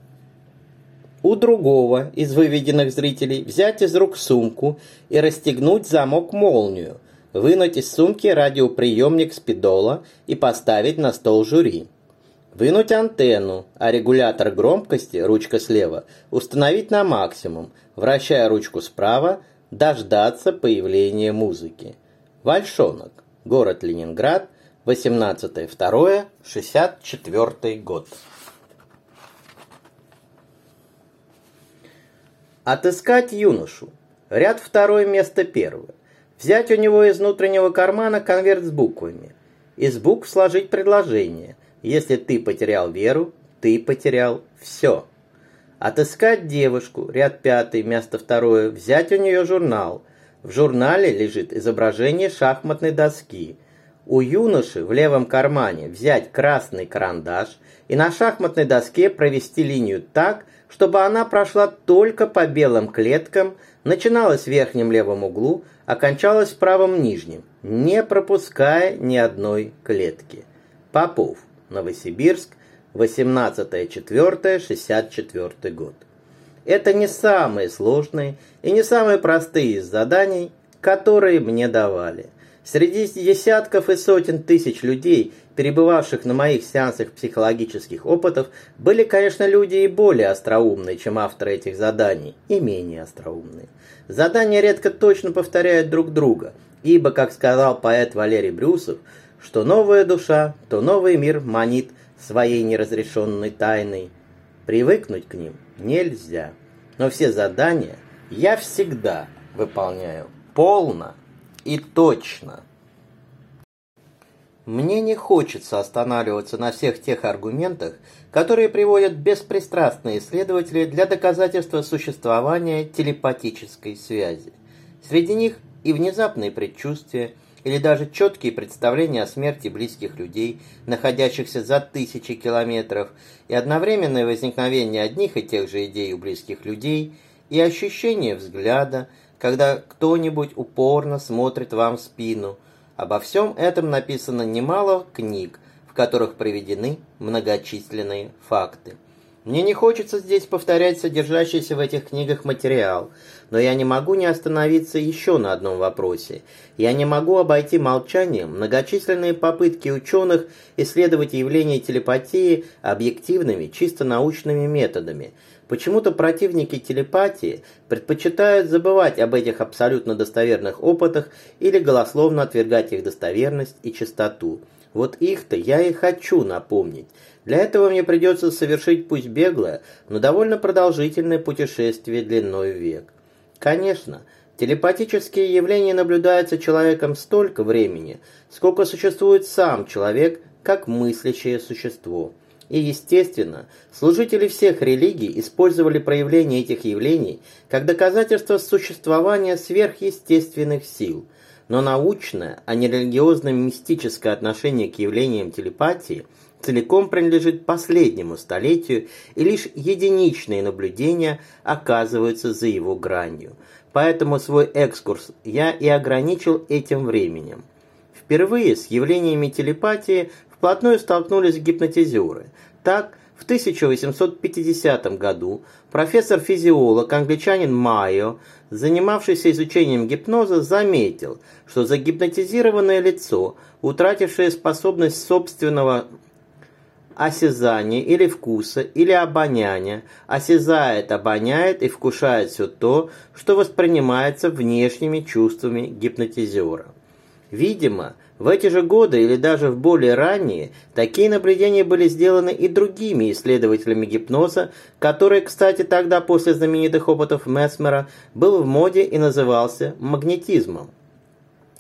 У другого из выведенных зрителей взять из рук сумку и расстегнуть замок-молнию, вынуть из сумки радиоприемник спидола и поставить на стол жюри. Вынуть антенну, а регулятор громкости, ручка слева, установить на максимум, вращая ручку справа, дождаться появления музыки. Вальшонок. Город Ленинград. 18.02.64 год. Отыскать юношу. Ряд второй, место первое. Взять у него из внутреннего кармана конверт с буквами. Из букв сложить предложение. Если ты потерял веру, ты потерял все. Отыскать девушку, ряд пятый, место второе, взять у нее журнал. В журнале лежит изображение шахматной доски. У юноши в левом кармане взять красный карандаш и на шахматной доске провести линию так, чтобы она прошла только по белым клеткам, начиналась в верхнем левом углу, окончалась в правом нижнем, не пропуская ни одной клетки. Попов. Новосибирск, 18.04.64 год. Это не самые сложные и не самые простые из заданий, которые мне давали. Среди десятков и сотен тысяч людей, перебывавших на моих сеансах психологических опытов, были, конечно, люди и более остроумные, чем авторы этих заданий, и менее остроумные. Задания редко точно повторяют друг друга, ибо, как сказал поэт Валерий Брюсов, что новая душа, то новый мир манит своей неразрешенной тайной. Привыкнуть к ним нельзя. Но все задания я всегда выполняю полно и точно. Мне не хочется останавливаться на всех тех аргументах, которые приводят беспристрастные исследователи для доказательства существования телепатической связи. Среди них и внезапные предчувствия, или даже четкие представления о смерти близких людей, находящихся за тысячи километров, и одновременное возникновение одних и тех же идей у близких людей, и ощущение взгляда, когда кто-нибудь упорно смотрит вам в спину. Обо всем этом написано немало книг, в которых приведены многочисленные факты. Мне не хочется здесь повторять содержащийся в этих книгах материал, но я не могу не остановиться еще на одном вопросе. Я не могу обойти молчанием многочисленные попытки ученых исследовать явление телепатии объективными, чисто научными методами – Почему-то противники телепатии предпочитают забывать об этих абсолютно достоверных опытах или голословно отвергать их достоверность и чистоту. Вот их-то я и хочу напомнить. Для этого мне придется совершить пусть беглое, но довольно продолжительное путешествие длиной в век. Конечно, телепатические явления наблюдаются человеком столько времени, сколько существует сам человек как мыслящее существо. И, естественно, служители всех религий использовали проявление этих явлений как доказательство существования сверхъестественных сил. Но научное, а не религиозно-мистическое отношение к явлениям телепатии целиком принадлежит последнему столетию, и лишь единичные наблюдения оказываются за его гранью. Поэтому свой экскурс я и ограничил этим временем. Впервые с явлениями телепатии вплотную столкнулись гипнотизеры. Так, в 1850 году профессор-физиолог, англичанин Майо, занимавшийся изучением гипноза, заметил, что загипнотизированное лицо, утратившее способность собственного осязания или вкуса, или обоняния, осязает, обоняет и вкушает все то, что воспринимается внешними чувствами гипнотизера. Видимо, в эти же годы или даже в более ранние такие наблюдения были сделаны и другими исследователями гипноза, который, кстати, тогда после знаменитых опытов Месмера был в моде и назывался магнетизмом.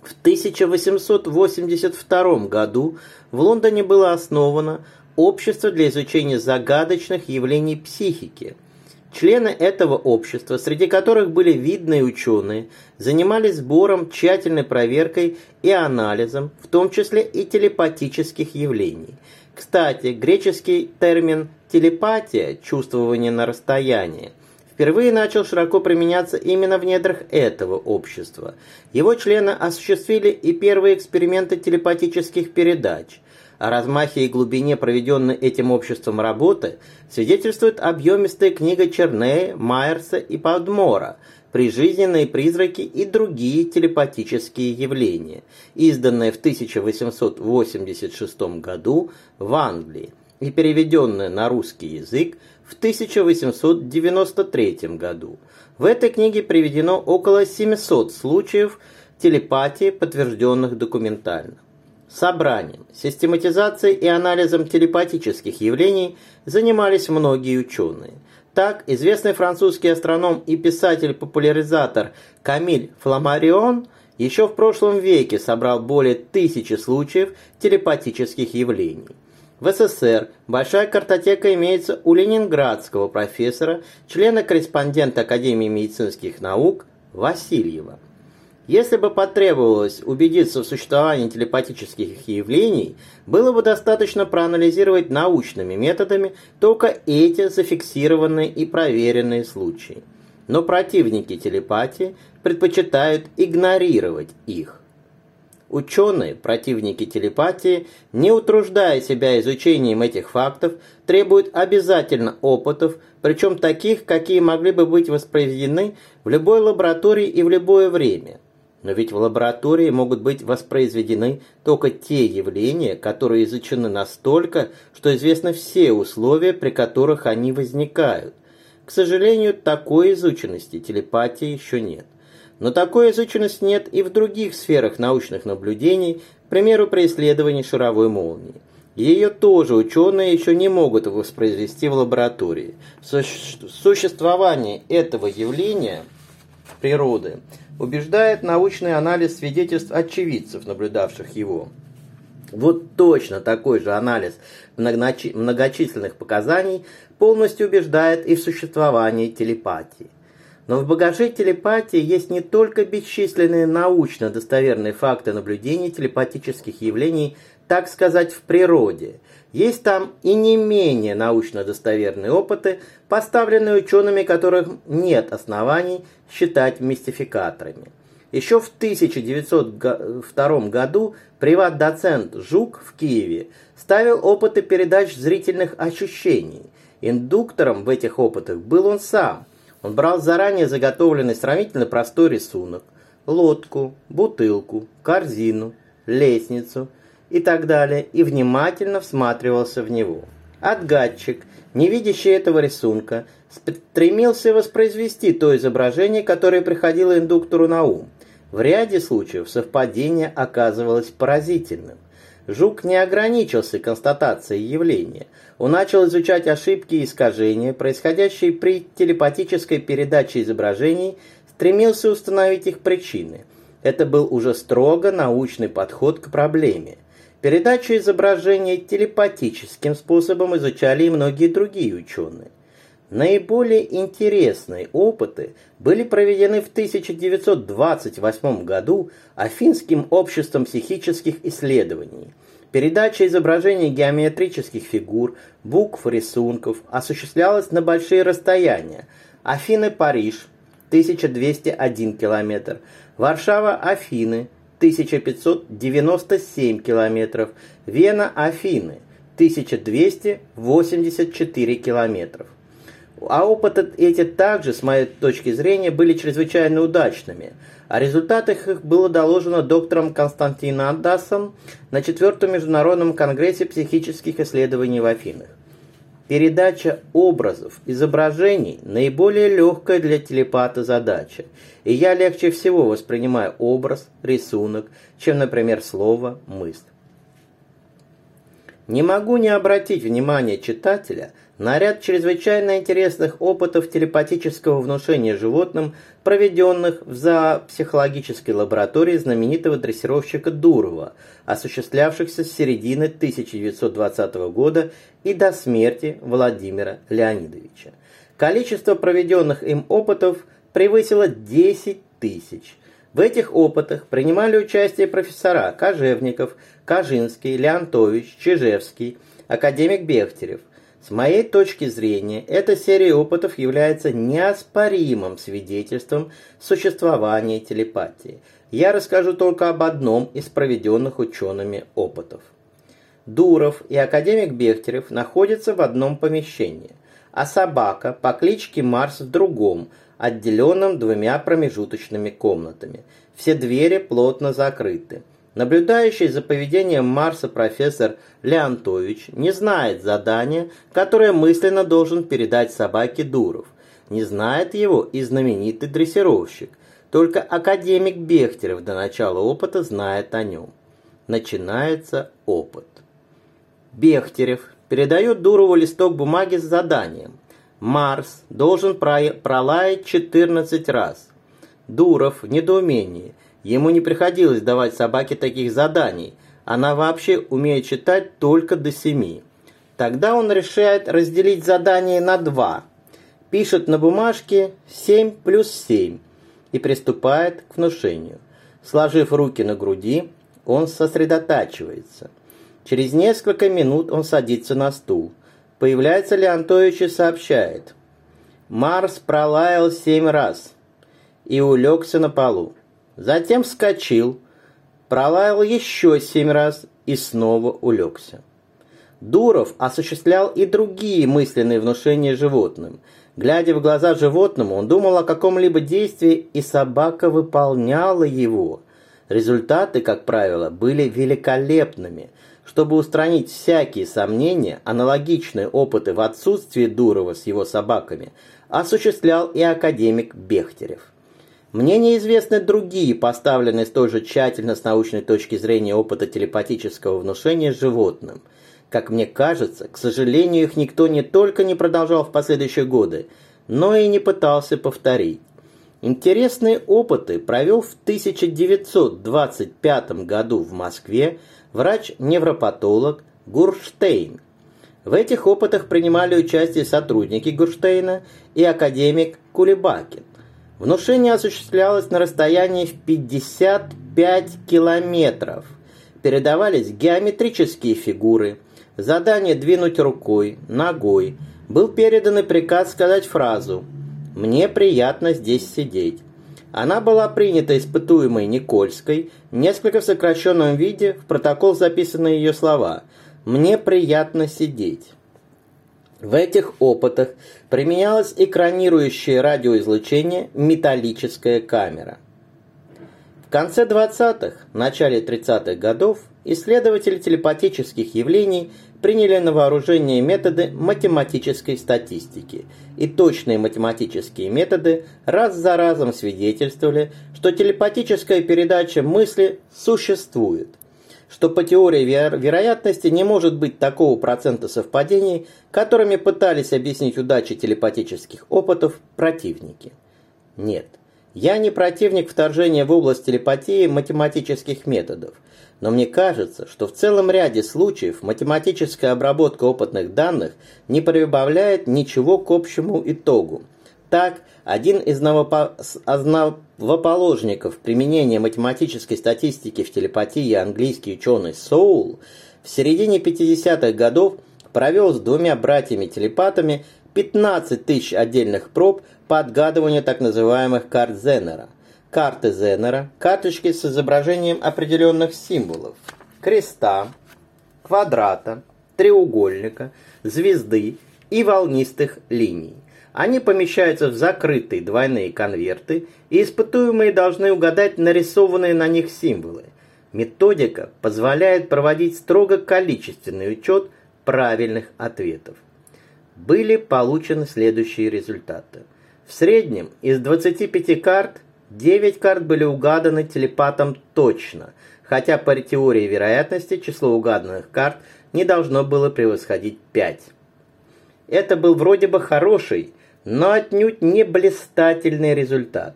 В 1882 году в Лондоне было основано Общество для изучения загадочных явлений психики – Члены этого общества, среди которых были видные ученые, занимались сбором, тщательной проверкой и анализом, в том числе и телепатических явлений. Кстати, греческий термин «телепатия» – чувствование на расстоянии – впервые начал широко применяться именно в недрах этого общества. Его члены осуществили и первые эксперименты телепатических передач – о размахе и глубине проведенной этим обществом работы свидетельствует объемистая книга Чернея, Майерса и Падмора «Прижизненные призраки и другие телепатические явления», изданная в 1886 году в Англии и переведенная на русский язык в 1893 году. В этой книге приведено около 700 случаев телепатии, подтвержденных документально. Собранием, систематизацией и анализом телепатических явлений занимались многие ученые. Так, известный французский астроном и писатель-популяризатор Камиль Фламарион еще в прошлом веке собрал более тысячи случаев телепатических явлений. В СССР большая картотека имеется у ленинградского профессора, члена-корреспондента Академии медицинских наук Васильева. Если бы потребовалось убедиться в существовании телепатических явлений, было бы достаточно проанализировать научными методами только эти зафиксированные и проверенные случаи. Но противники телепатии предпочитают игнорировать их. Ученые, противники телепатии, не утруждая себя изучением этих фактов, требуют обязательно опытов, причем таких, какие могли бы быть воспроизведены в любой лаборатории и в любое время – но ведь в лаборатории могут быть воспроизведены только те явления, которые изучены настолько, что известны все условия, при которых они возникают. К сожалению, такой изученности телепатии еще нет. Но такой изученности нет и в других сферах научных наблюдений, к примеру, при исследовании шаровой молнии. Ее тоже ученые еще не могут воспроизвести в лаборатории. Существование этого явления природы убеждает научный анализ свидетельств очевидцев, наблюдавших его. Вот точно такой же анализ многочисленных показаний полностью убеждает и в существовании телепатии. Но в багаже телепатии есть не только бесчисленные научно достоверные факты наблюдений телепатических явлений, так сказать, в природе. Есть там и не менее научно достоверные опыты, поставленные учеными, которых нет оснований считать мистификаторами. Еще в 1902 году приват-доцент Жук в Киеве ставил опыты передач зрительных ощущений. Индуктором в этих опытах был он сам. Он брал заранее заготовленный сравнительно простой рисунок, лодку, бутылку, корзину, лестницу и так далее, и внимательно всматривался в него. Отгадчик, не видящий этого рисунка, стремился воспроизвести то изображение, которое приходило индуктору на ум. В ряде случаев совпадение оказывалось поразительным. Жук не ограничился констатацией явления. Он начал изучать ошибки и искажения, происходящие при телепатической передаче изображений, стремился установить их причины. Это был уже строго научный подход к проблеме. Передачу изображения телепатическим способом изучали и многие другие ученые. Наиболее интересные опыты были проведены в 1928 году Афинским обществом психических исследований. Передача изображений геометрических фигур, букв, рисунков осуществлялась на большие расстояния. Афины-Париж 1201 км, Варшава-Афины 1597 км, Вена-Афины 1284 км. А опыты эти также, с моей точки зрения, были чрезвычайно удачными. О результатах их было доложено доктором Константинадасом на четвертом международном конгрессе психических исследований в Афинах. Передача образов, изображений – наиболее легкая для телепата задача, и я легче всего воспринимаю образ, рисунок, чем, например, слово, мысль. Не могу не обратить внимание читателя на ряд чрезвычайно интересных опытов телепатического внушения животным, проведенных в зоопсихологической лаборатории знаменитого дрессировщика Дурова, осуществлявшихся с середины 1920 года и до смерти Владимира Леонидовича. Количество проведенных им опытов превысило 10 тысяч. В этих опытах принимали участие профессора Кожевников, Кожинский, Леонтович, Чижевский, академик Бехтерев. С моей точки зрения, эта серия опытов является неоспоримым свидетельством существования телепатии. Я расскажу только об одном из проведенных учеными опытов. Дуров и академик Бехтерев находятся в одном помещении, а собака по кличке Марс в другом, отделенном двумя промежуточными комнатами. Все двери плотно закрыты. Наблюдающий за поведением Марса профессор Леонтович не знает задания, которое мысленно должен передать собаке Дуров. Не знает его и знаменитый дрессировщик. Только академик Бехтерев до начала опыта знает о нем. Начинается опыт. Бехтерев передает Дурову листок бумаги с заданием. Марс должен пролаять 14 раз. Дуров в недоумении – Ему не приходилось давать собаке таких заданий. Она вообще умеет читать только до семи. Тогда он решает разделить задание на два. Пишет на бумажке 7 плюс 7 и приступает к внушению. Сложив руки на груди, он сосредотачивается. Через несколько минут он садится на стул. Появляется Леонтович и сообщает. Марс пролаял семь раз и улегся на полу. Затем вскочил, пролаял еще семь раз и снова улегся. Дуров осуществлял и другие мысленные внушения животным. Глядя в глаза животному, он думал о каком-либо действии, и собака выполняла его. Результаты, как правило, были великолепными. Чтобы устранить всякие сомнения, аналогичные опыты в отсутствии Дурова с его собаками осуществлял и академик Бехтерев. Мне неизвестны другие, поставленные столь же тщательно с научной точки зрения опыта телепатического внушения животным. Как мне кажется, к сожалению, их никто не только не продолжал в последующие годы, но и не пытался повторить. Интересные опыты провел в 1925 году в Москве врач-невропатолог Гурштейн. В этих опытах принимали участие сотрудники Гурштейна и академик Кулебакин. Внушение осуществлялось на расстоянии в 55 километров. Передавались геометрические фигуры, задание двинуть рукой, ногой. Был передан и приказ сказать фразу «Мне приятно здесь сидеть». Она была принята испытуемой Никольской, несколько в сокращенном виде, в протокол записаны ее слова «Мне приятно сидеть». В этих опытах применялось экранирующее радиоизлучение металлическая камера. В конце 20-х, начале 30-х годов исследователи телепатических явлений приняли на вооружение методы математической статистики, и точные математические методы раз за разом свидетельствовали, что телепатическая передача мысли существует, что по теории веро вероятности не может быть такого процента совпадений, которыми пытались объяснить удачи телепатических опытов противники. Нет, я не противник вторжения в область телепатии математических методов – но мне кажется, что в целом ряде случаев математическая обработка опытных данных не прибавляет ничего к общему итогу. Так, один из новоположников применения математической статистики в телепатии английский ученый Соул в середине 50-х годов провел с двумя братьями-телепатами 15 тысяч отдельных проб по отгадыванию так называемых карт Зеннера – карты Зеннера, карточки с изображением определенных символов, креста, квадрата, треугольника, звезды и волнистых линий. Они помещаются в закрытые двойные конверты, и испытуемые должны угадать нарисованные на них символы. Методика позволяет проводить строго количественный учет правильных ответов. Были получены следующие результаты. В среднем из 25 карт Девять карт были угаданы телепатом точно, хотя по теории вероятности число угаданных карт не должно было превосходить пять. Это был вроде бы хороший, но отнюдь не блистательный результат.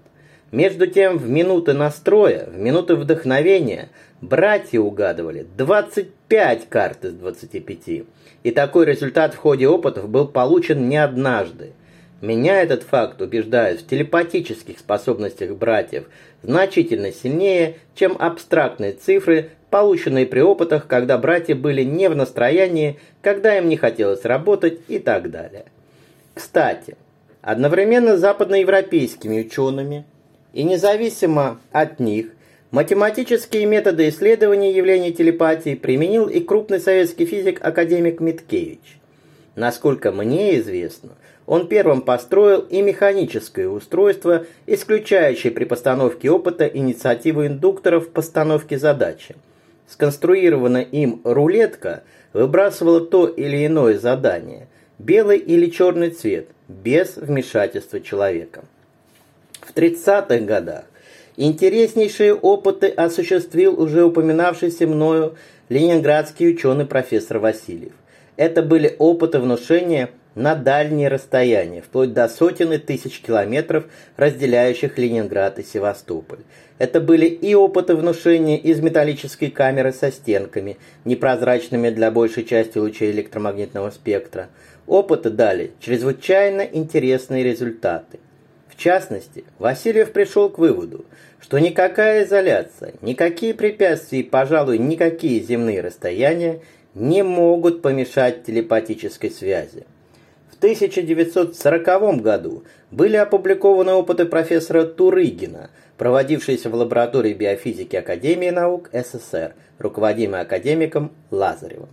Между тем, в минуты настроя, в минуты вдохновения братья угадывали 25 карт из 25. И такой результат в ходе опытов был получен не однажды. Меня этот факт убеждает в телепатических способностях братьев значительно сильнее, чем абстрактные цифры, полученные при опытах, когда братья были не в настроении, когда им не хотелось работать и так далее. Кстати, одновременно с западноевропейскими учеными и независимо от них математические методы исследования явлений телепатии применил и крупный советский физик академик Миткевич. Насколько мне известно, он первым построил и механическое устройство, исключающее при постановке опыта инициативу индукторов в постановке задачи. Сконструированная им рулетка выбрасывала то или иное задание, белый или черный цвет, без вмешательства человека. В 30-х годах интереснейшие опыты осуществил уже упоминавшийся мною ленинградский ученый профессор Васильев. Это были опыты внушения на дальние расстояния, вплоть до сотен и тысяч километров, разделяющих Ленинград и Севастополь. Это были и опыты внушения из металлической камеры со стенками, непрозрачными для большей части лучей электромагнитного спектра. Опыты дали чрезвычайно интересные результаты. В частности, Васильев пришел к выводу, что никакая изоляция, никакие препятствия и, пожалуй, никакие земные расстояния не могут помешать телепатической связи. В 1940 году были опубликованы опыты профессора Турыгина, проводившиеся в лаборатории биофизики Академии наук СССР, руководимой академиком Лазаревым.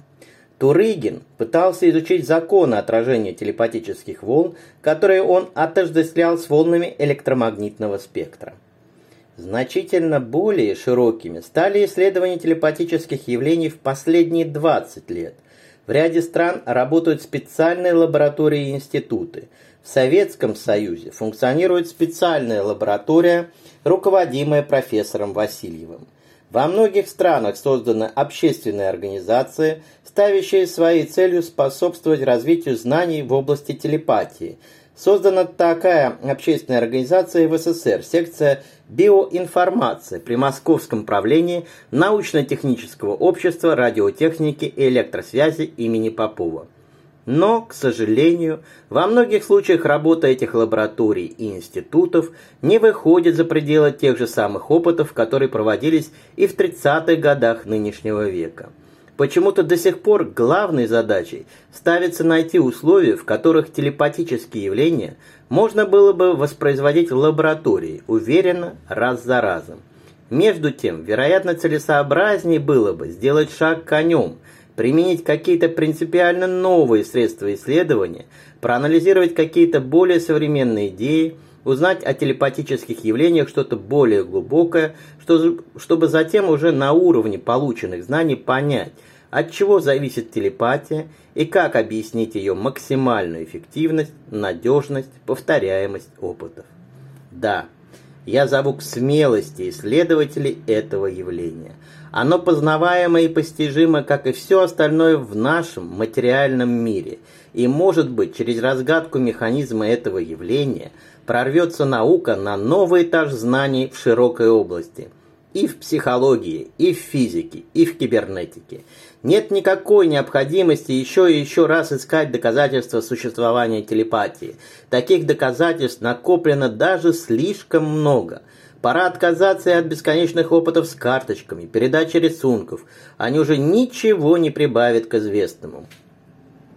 Турыгин пытался изучить законы отражения телепатических волн, которые он отождествлял с волнами электромагнитного спектра. Значительно более широкими стали исследования телепатических явлений в последние 20 лет. В ряде стран работают специальные лаборатории и институты. В Советском Союзе функционирует специальная лаборатория, руководимая профессором Васильевым. Во многих странах созданы общественные организации, ставящие своей целью способствовать развитию знаний в области телепатии. Создана такая общественная организация в СССР, секция биоинформации при Московском правлении научно-технического общества радиотехники и электросвязи имени Попова. Но, к сожалению, во многих случаях работа этих лабораторий и институтов не выходит за пределы тех же самых опытов, которые проводились и в 30-х годах нынешнего века. Почему-то до сих пор главной задачей ставится найти условия, в которых телепатические явления можно было бы воспроизводить в лаборатории, уверенно, раз за разом. Между тем, вероятно, целесообразнее было бы сделать шаг конем – применить какие-то принципиально новые средства исследования, проанализировать какие-то более современные идеи, узнать о телепатических явлениях что-то более глубокое, что, чтобы затем уже на уровне полученных знаний понять, от чего зависит телепатия и как объяснить ее максимальную эффективность, надежность, повторяемость опытов. Да, я зову к смелости исследователей этого явления – оно познаваемо и постижимо, как и все остальное в нашем материальном мире, и, может быть, через разгадку механизма этого явления прорвется наука на новый этаж знаний в широкой области – и в психологии, и в физике, и в кибернетике. Нет никакой необходимости еще и еще раз искать доказательства существования телепатии. Таких доказательств накоплено даже слишком много – Пора отказаться и от бесконечных опытов с карточками, передачи рисунков. Они уже ничего не прибавят к известному.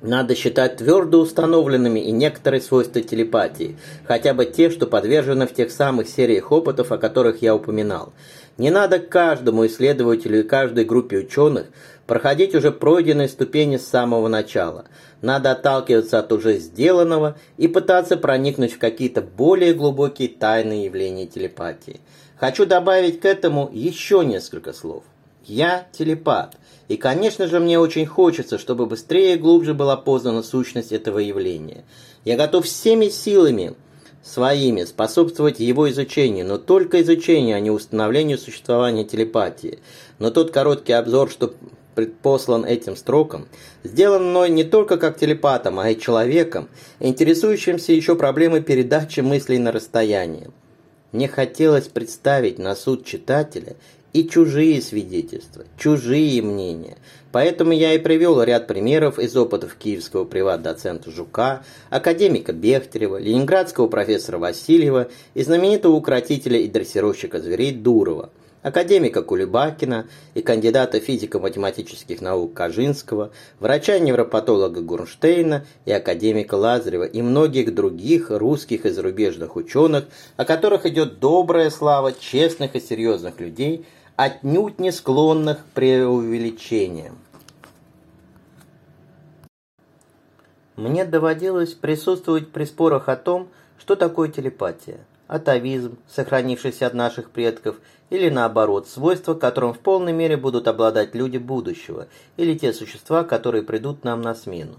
Надо считать твердо установленными и некоторые свойства телепатии, хотя бы те, что подвержены в тех самых сериях опытов, о которых я упоминал. Не надо каждому исследователю и каждой группе ученых проходить уже пройденные ступени с самого начала. Надо отталкиваться от уже сделанного и пытаться проникнуть в какие-то более глубокие тайные явления телепатии. Хочу добавить к этому еще несколько слов. Я телепат, и, конечно же, мне очень хочется, чтобы быстрее и глубже была познана сущность этого явления. Я готов всеми силами своими способствовать его изучению, но только изучению, а не установлению существования телепатии. Но тот короткий обзор, что предпослан этим строком, сделан мной не только как телепатом, а и человеком, интересующимся еще проблемой передачи мыслей на расстоянии. Мне хотелось представить на суд читателя и чужие свидетельства, чужие мнения. Поэтому я и привел ряд примеров из опытов киевского приват-доцента Жука, академика Бехтерева, ленинградского профессора Васильева и знаменитого укротителя и дрессировщика зверей Дурова – академика Кулебакина и кандидата физико-математических наук Кожинского, врача-невропатолога Гурнштейна и академика Лазарева и многих других русских и зарубежных ученых, о которых идет добрая слава честных и серьезных людей, отнюдь не склонных к преувеличениям. Мне доводилось присутствовать при спорах о том, что такое телепатия – атовизм, сохранившийся от наших предков, или наоборот, свойства, которым в полной мере будут обладать люди будущего, или те существа, которые придут нам на смену.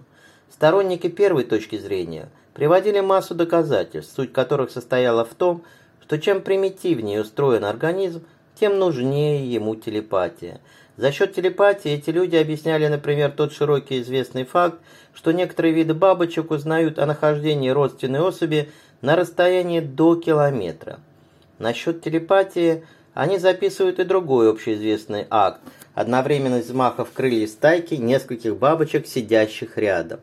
Сторонники первой точки зрения приводили массу доказательств, суть которых состояла в том, что чем примитивнее устроен организм, тем нужнее ему телепатия. За счет телепатии эти люди объясняли, например, тот широкий известный факт, что некоторые виды бабочек узнают о нахождении родственной особи на расстоянии до километра. Насчет телепатии они записывают и другой общеизвестный акт – одновременность взмахов крыльев стайки нескольких бабочек, сидящих рядом.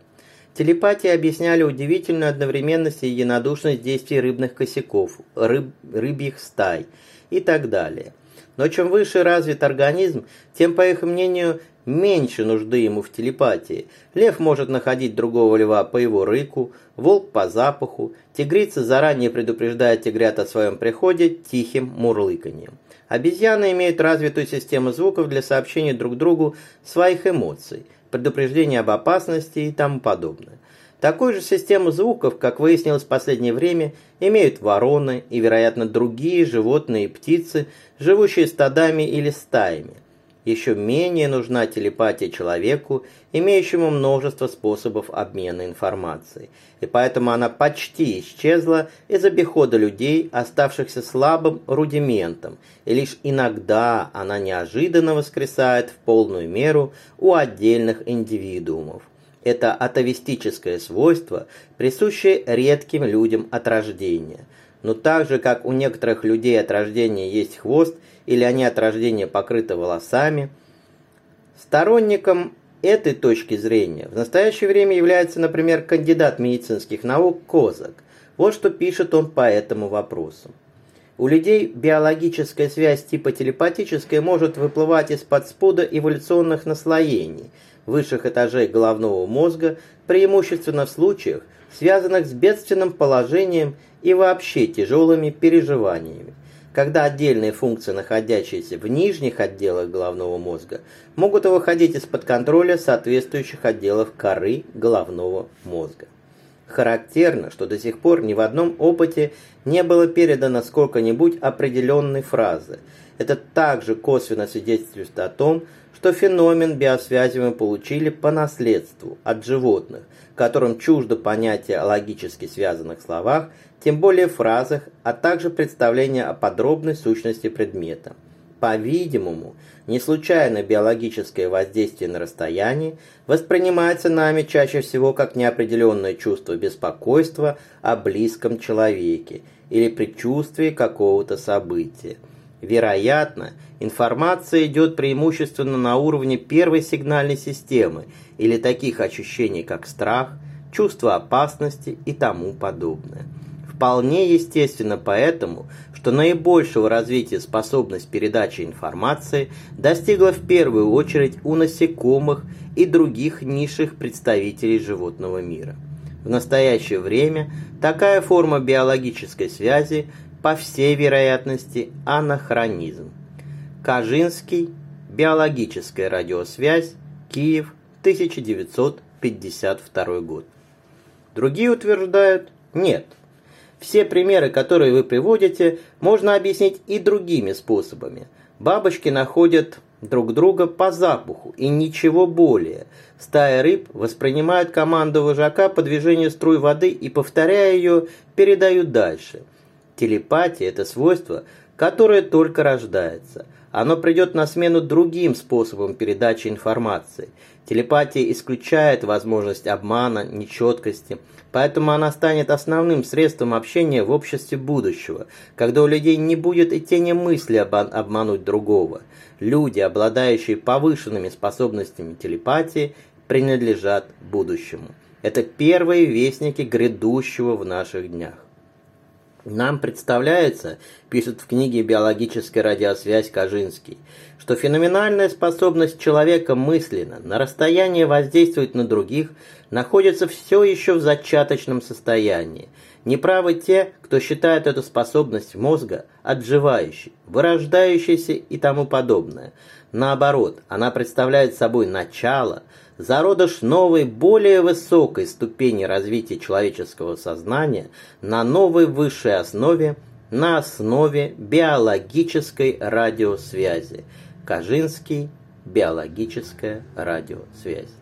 Телепатии объясняли удивительную одновременность и единодушность действий рыбных косяков, рыб, рыбьих стай и так далее. Но чем выше развит организм, тем, по их мнению, меньше нужды ему в телепатии. Лев может находить другого льва по его рыку, волк по запаху, тигрица заранее предупреждает тигрят о своем приходе тихим мурлыканьем. Обезьяны имеют развитую систему звуков для сообщения друг другу своих эмоций, предупреждения об опасности и тому подобное. Такую же систему звуков, как выяснилось в последнее время, имеют вороны и, вероятно, другие животные и птицы, живущие стадами или стаями. Еще менее нужна телепатия человеку, имеющему множество способов обмена информацией, и поэтому она почти исчезла из обихода людей, оставшихся слабым рудиментом, и лишь иногда она неожиданно воскресает в полную меру у отдельных индивидуумов. Это атовистическое свойство, присущее редким людям от рождения. Но так же, как у некоторых людей от рождения есть хвост, или они от рождения покрыты волосами, сторонником этой точки зрения в настоящее время является, например, кандидат медицинских наук Козак. Вот что пишет он по этому вопросу. У людей биологическая связь типа телепатической может выплывать из-под спуда эволюционных наслоений – высших этажей головного мозга, преимущественно в случаях, связанных с бедственным положением и вообще тяжелыми переживаниями, когда отдельные функции, находящиеся в нижних отделах головного мозга, могут выходить из-под контроля соответствующих отделов коры головного мозга. Характерно, что до сих пор ни в одном опыте не было передано сколько-нибудь определенной фразы. Это также косвенно свидетельствует о том, что феномен биосвязи мы получили по наследству от животных, которым чуждо понятие о логически связанных словах, тем более фразах, а также представление о подробной сущности предмета. По-видимому, не случайно биологическое воздействие на расстоянии воспринимается нами чаще всего как неопределенное чувство беспокойства о близком человеке или предчувствие какого-то события. Вероятно, информация идет преимущественно на уровне первой сигнальной системы или таких ощущений, как страх, чувство опасности и тому подобное. Вполне естественно поэтому, что наибольшего развития способность передачи информации достигла в первую очередь у насекомых и других низших представителей животного мира. В настоящее время такая форма биологической связи по всей вероятности, анахронизм. Кажинский, биологическая радиосвязь, Киев, 1952 год. Другие утверждают «нет». Все примеры, которые вы приводите, можно объяснить и другими способами. Бабочки находят друг друга по запаху и ничего более. Стая рыб воспринимают команду вожака по движению струй воды и, повторяя ее, передают дальше – Телепатия – это свойство, которое только рождается. Оно придет на смену другим способам передачи информации. Телепатия исключает возможность обмана, нечеткости, поэтому она станет основным средством общения в обществе будущего, когда у людей не будет и тени мысли обмануть другого. Люди, обладающие повышенными способностями телепатии, принадлежат будущему. Это первые вестники грядущего в наших днях. Нам представляется, пишет в книге «Биологическая радиосвязь» Кожинский, что феноменальная способность человека мысленно на расстоянии воздействовать на других находится все еще в зачаточном состоянии. Неправы те, кто считает эту способность мозга отживающей, вырождающейся и тому подобное. Наоборот, она представляет собой начало – зародыш новой, более высокой ступени развития человеческого сознания на новой высшей основе, на основе биологической радиосвязи. Кажинский биологическая радиосвязь.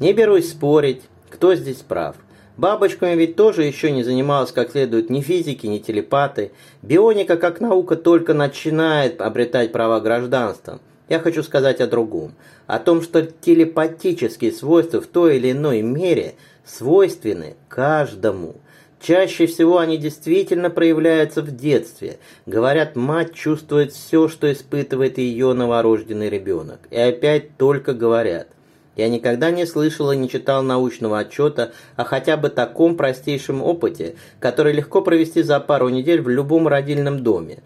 Не берусь спорить, кто здесь прав. Бабочками ведь тоже еще не занималась как следует ни физики, ни телепаты. Бионика как наука только начинает обретать права гражданства. Я хочу сказать о другом о том, что телепатические свойства в той или иной мере свойственны каждому. Чаще всего они действительно проявляются в детстве. Говорят, мать чувствует все, что испытывает ее новорожденный ребенок. И опять только говорят. Я никогда не слышал и не читал научного отчета о хотя бы таком простейшем опыте, который легко провести за пару недель в любом родильном доме.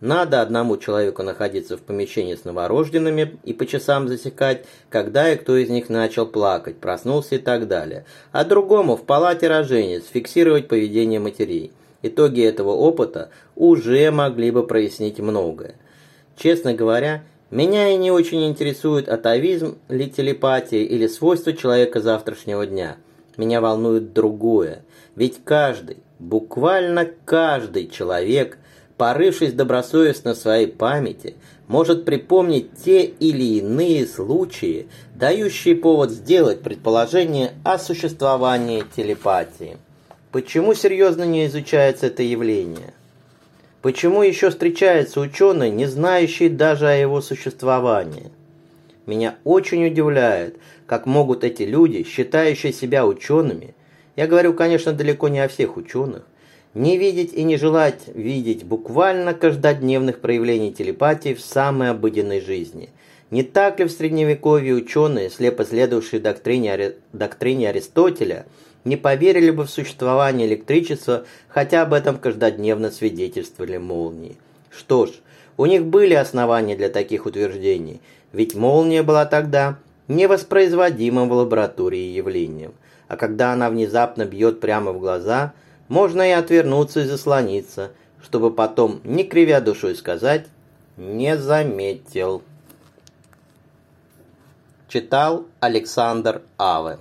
Надо одному человеку находиться в помещении с новорожденными и по часам засекать, когда и кто из них начал плакать, проснулся и так далее, а другому в палате роженец фиксировать поведение матерей. Итоги этого опыта уже могли бы прояснить многое. Честно говоря, меня и не очень интересует атовизм или телепатия или свойства человека завтрашнего дня. Меня волнует другое. Ведь каждый, буквально каждый человек – порывшись добросовестно в своей памяти, может припомнить те или иные случаи, дающие повод сделать предположение о существовании телепатии. Почему серьезно не изучается это явление? Почему еще встречаются ученые, не знающие даже о его существовании? Меня очень удивляет, как могут эти люди, считающие себя учеными, я говорю, конечно, далеко не о всех ученых, не видеть и не желать видеть буквально каждодневных проявлений телепатии в самой обыденной жизни. Не так ли в Средневековье ученые, слепо следовавшие доктрине, доктрине Аристотеля, не поверили бы в существование электричества, хотя об этом каждодневно свидетельствовали молнии? Что ж, у них были основания для таких утверждений, ведь молния была тогда невоспроизводимым в лаборатории явлением, а когда она внезапно бьет прямо в глаза – можно и отвернуться и заслониться, чтобы потом, не кривя душой сказать, не заметил. Читал Александр Аве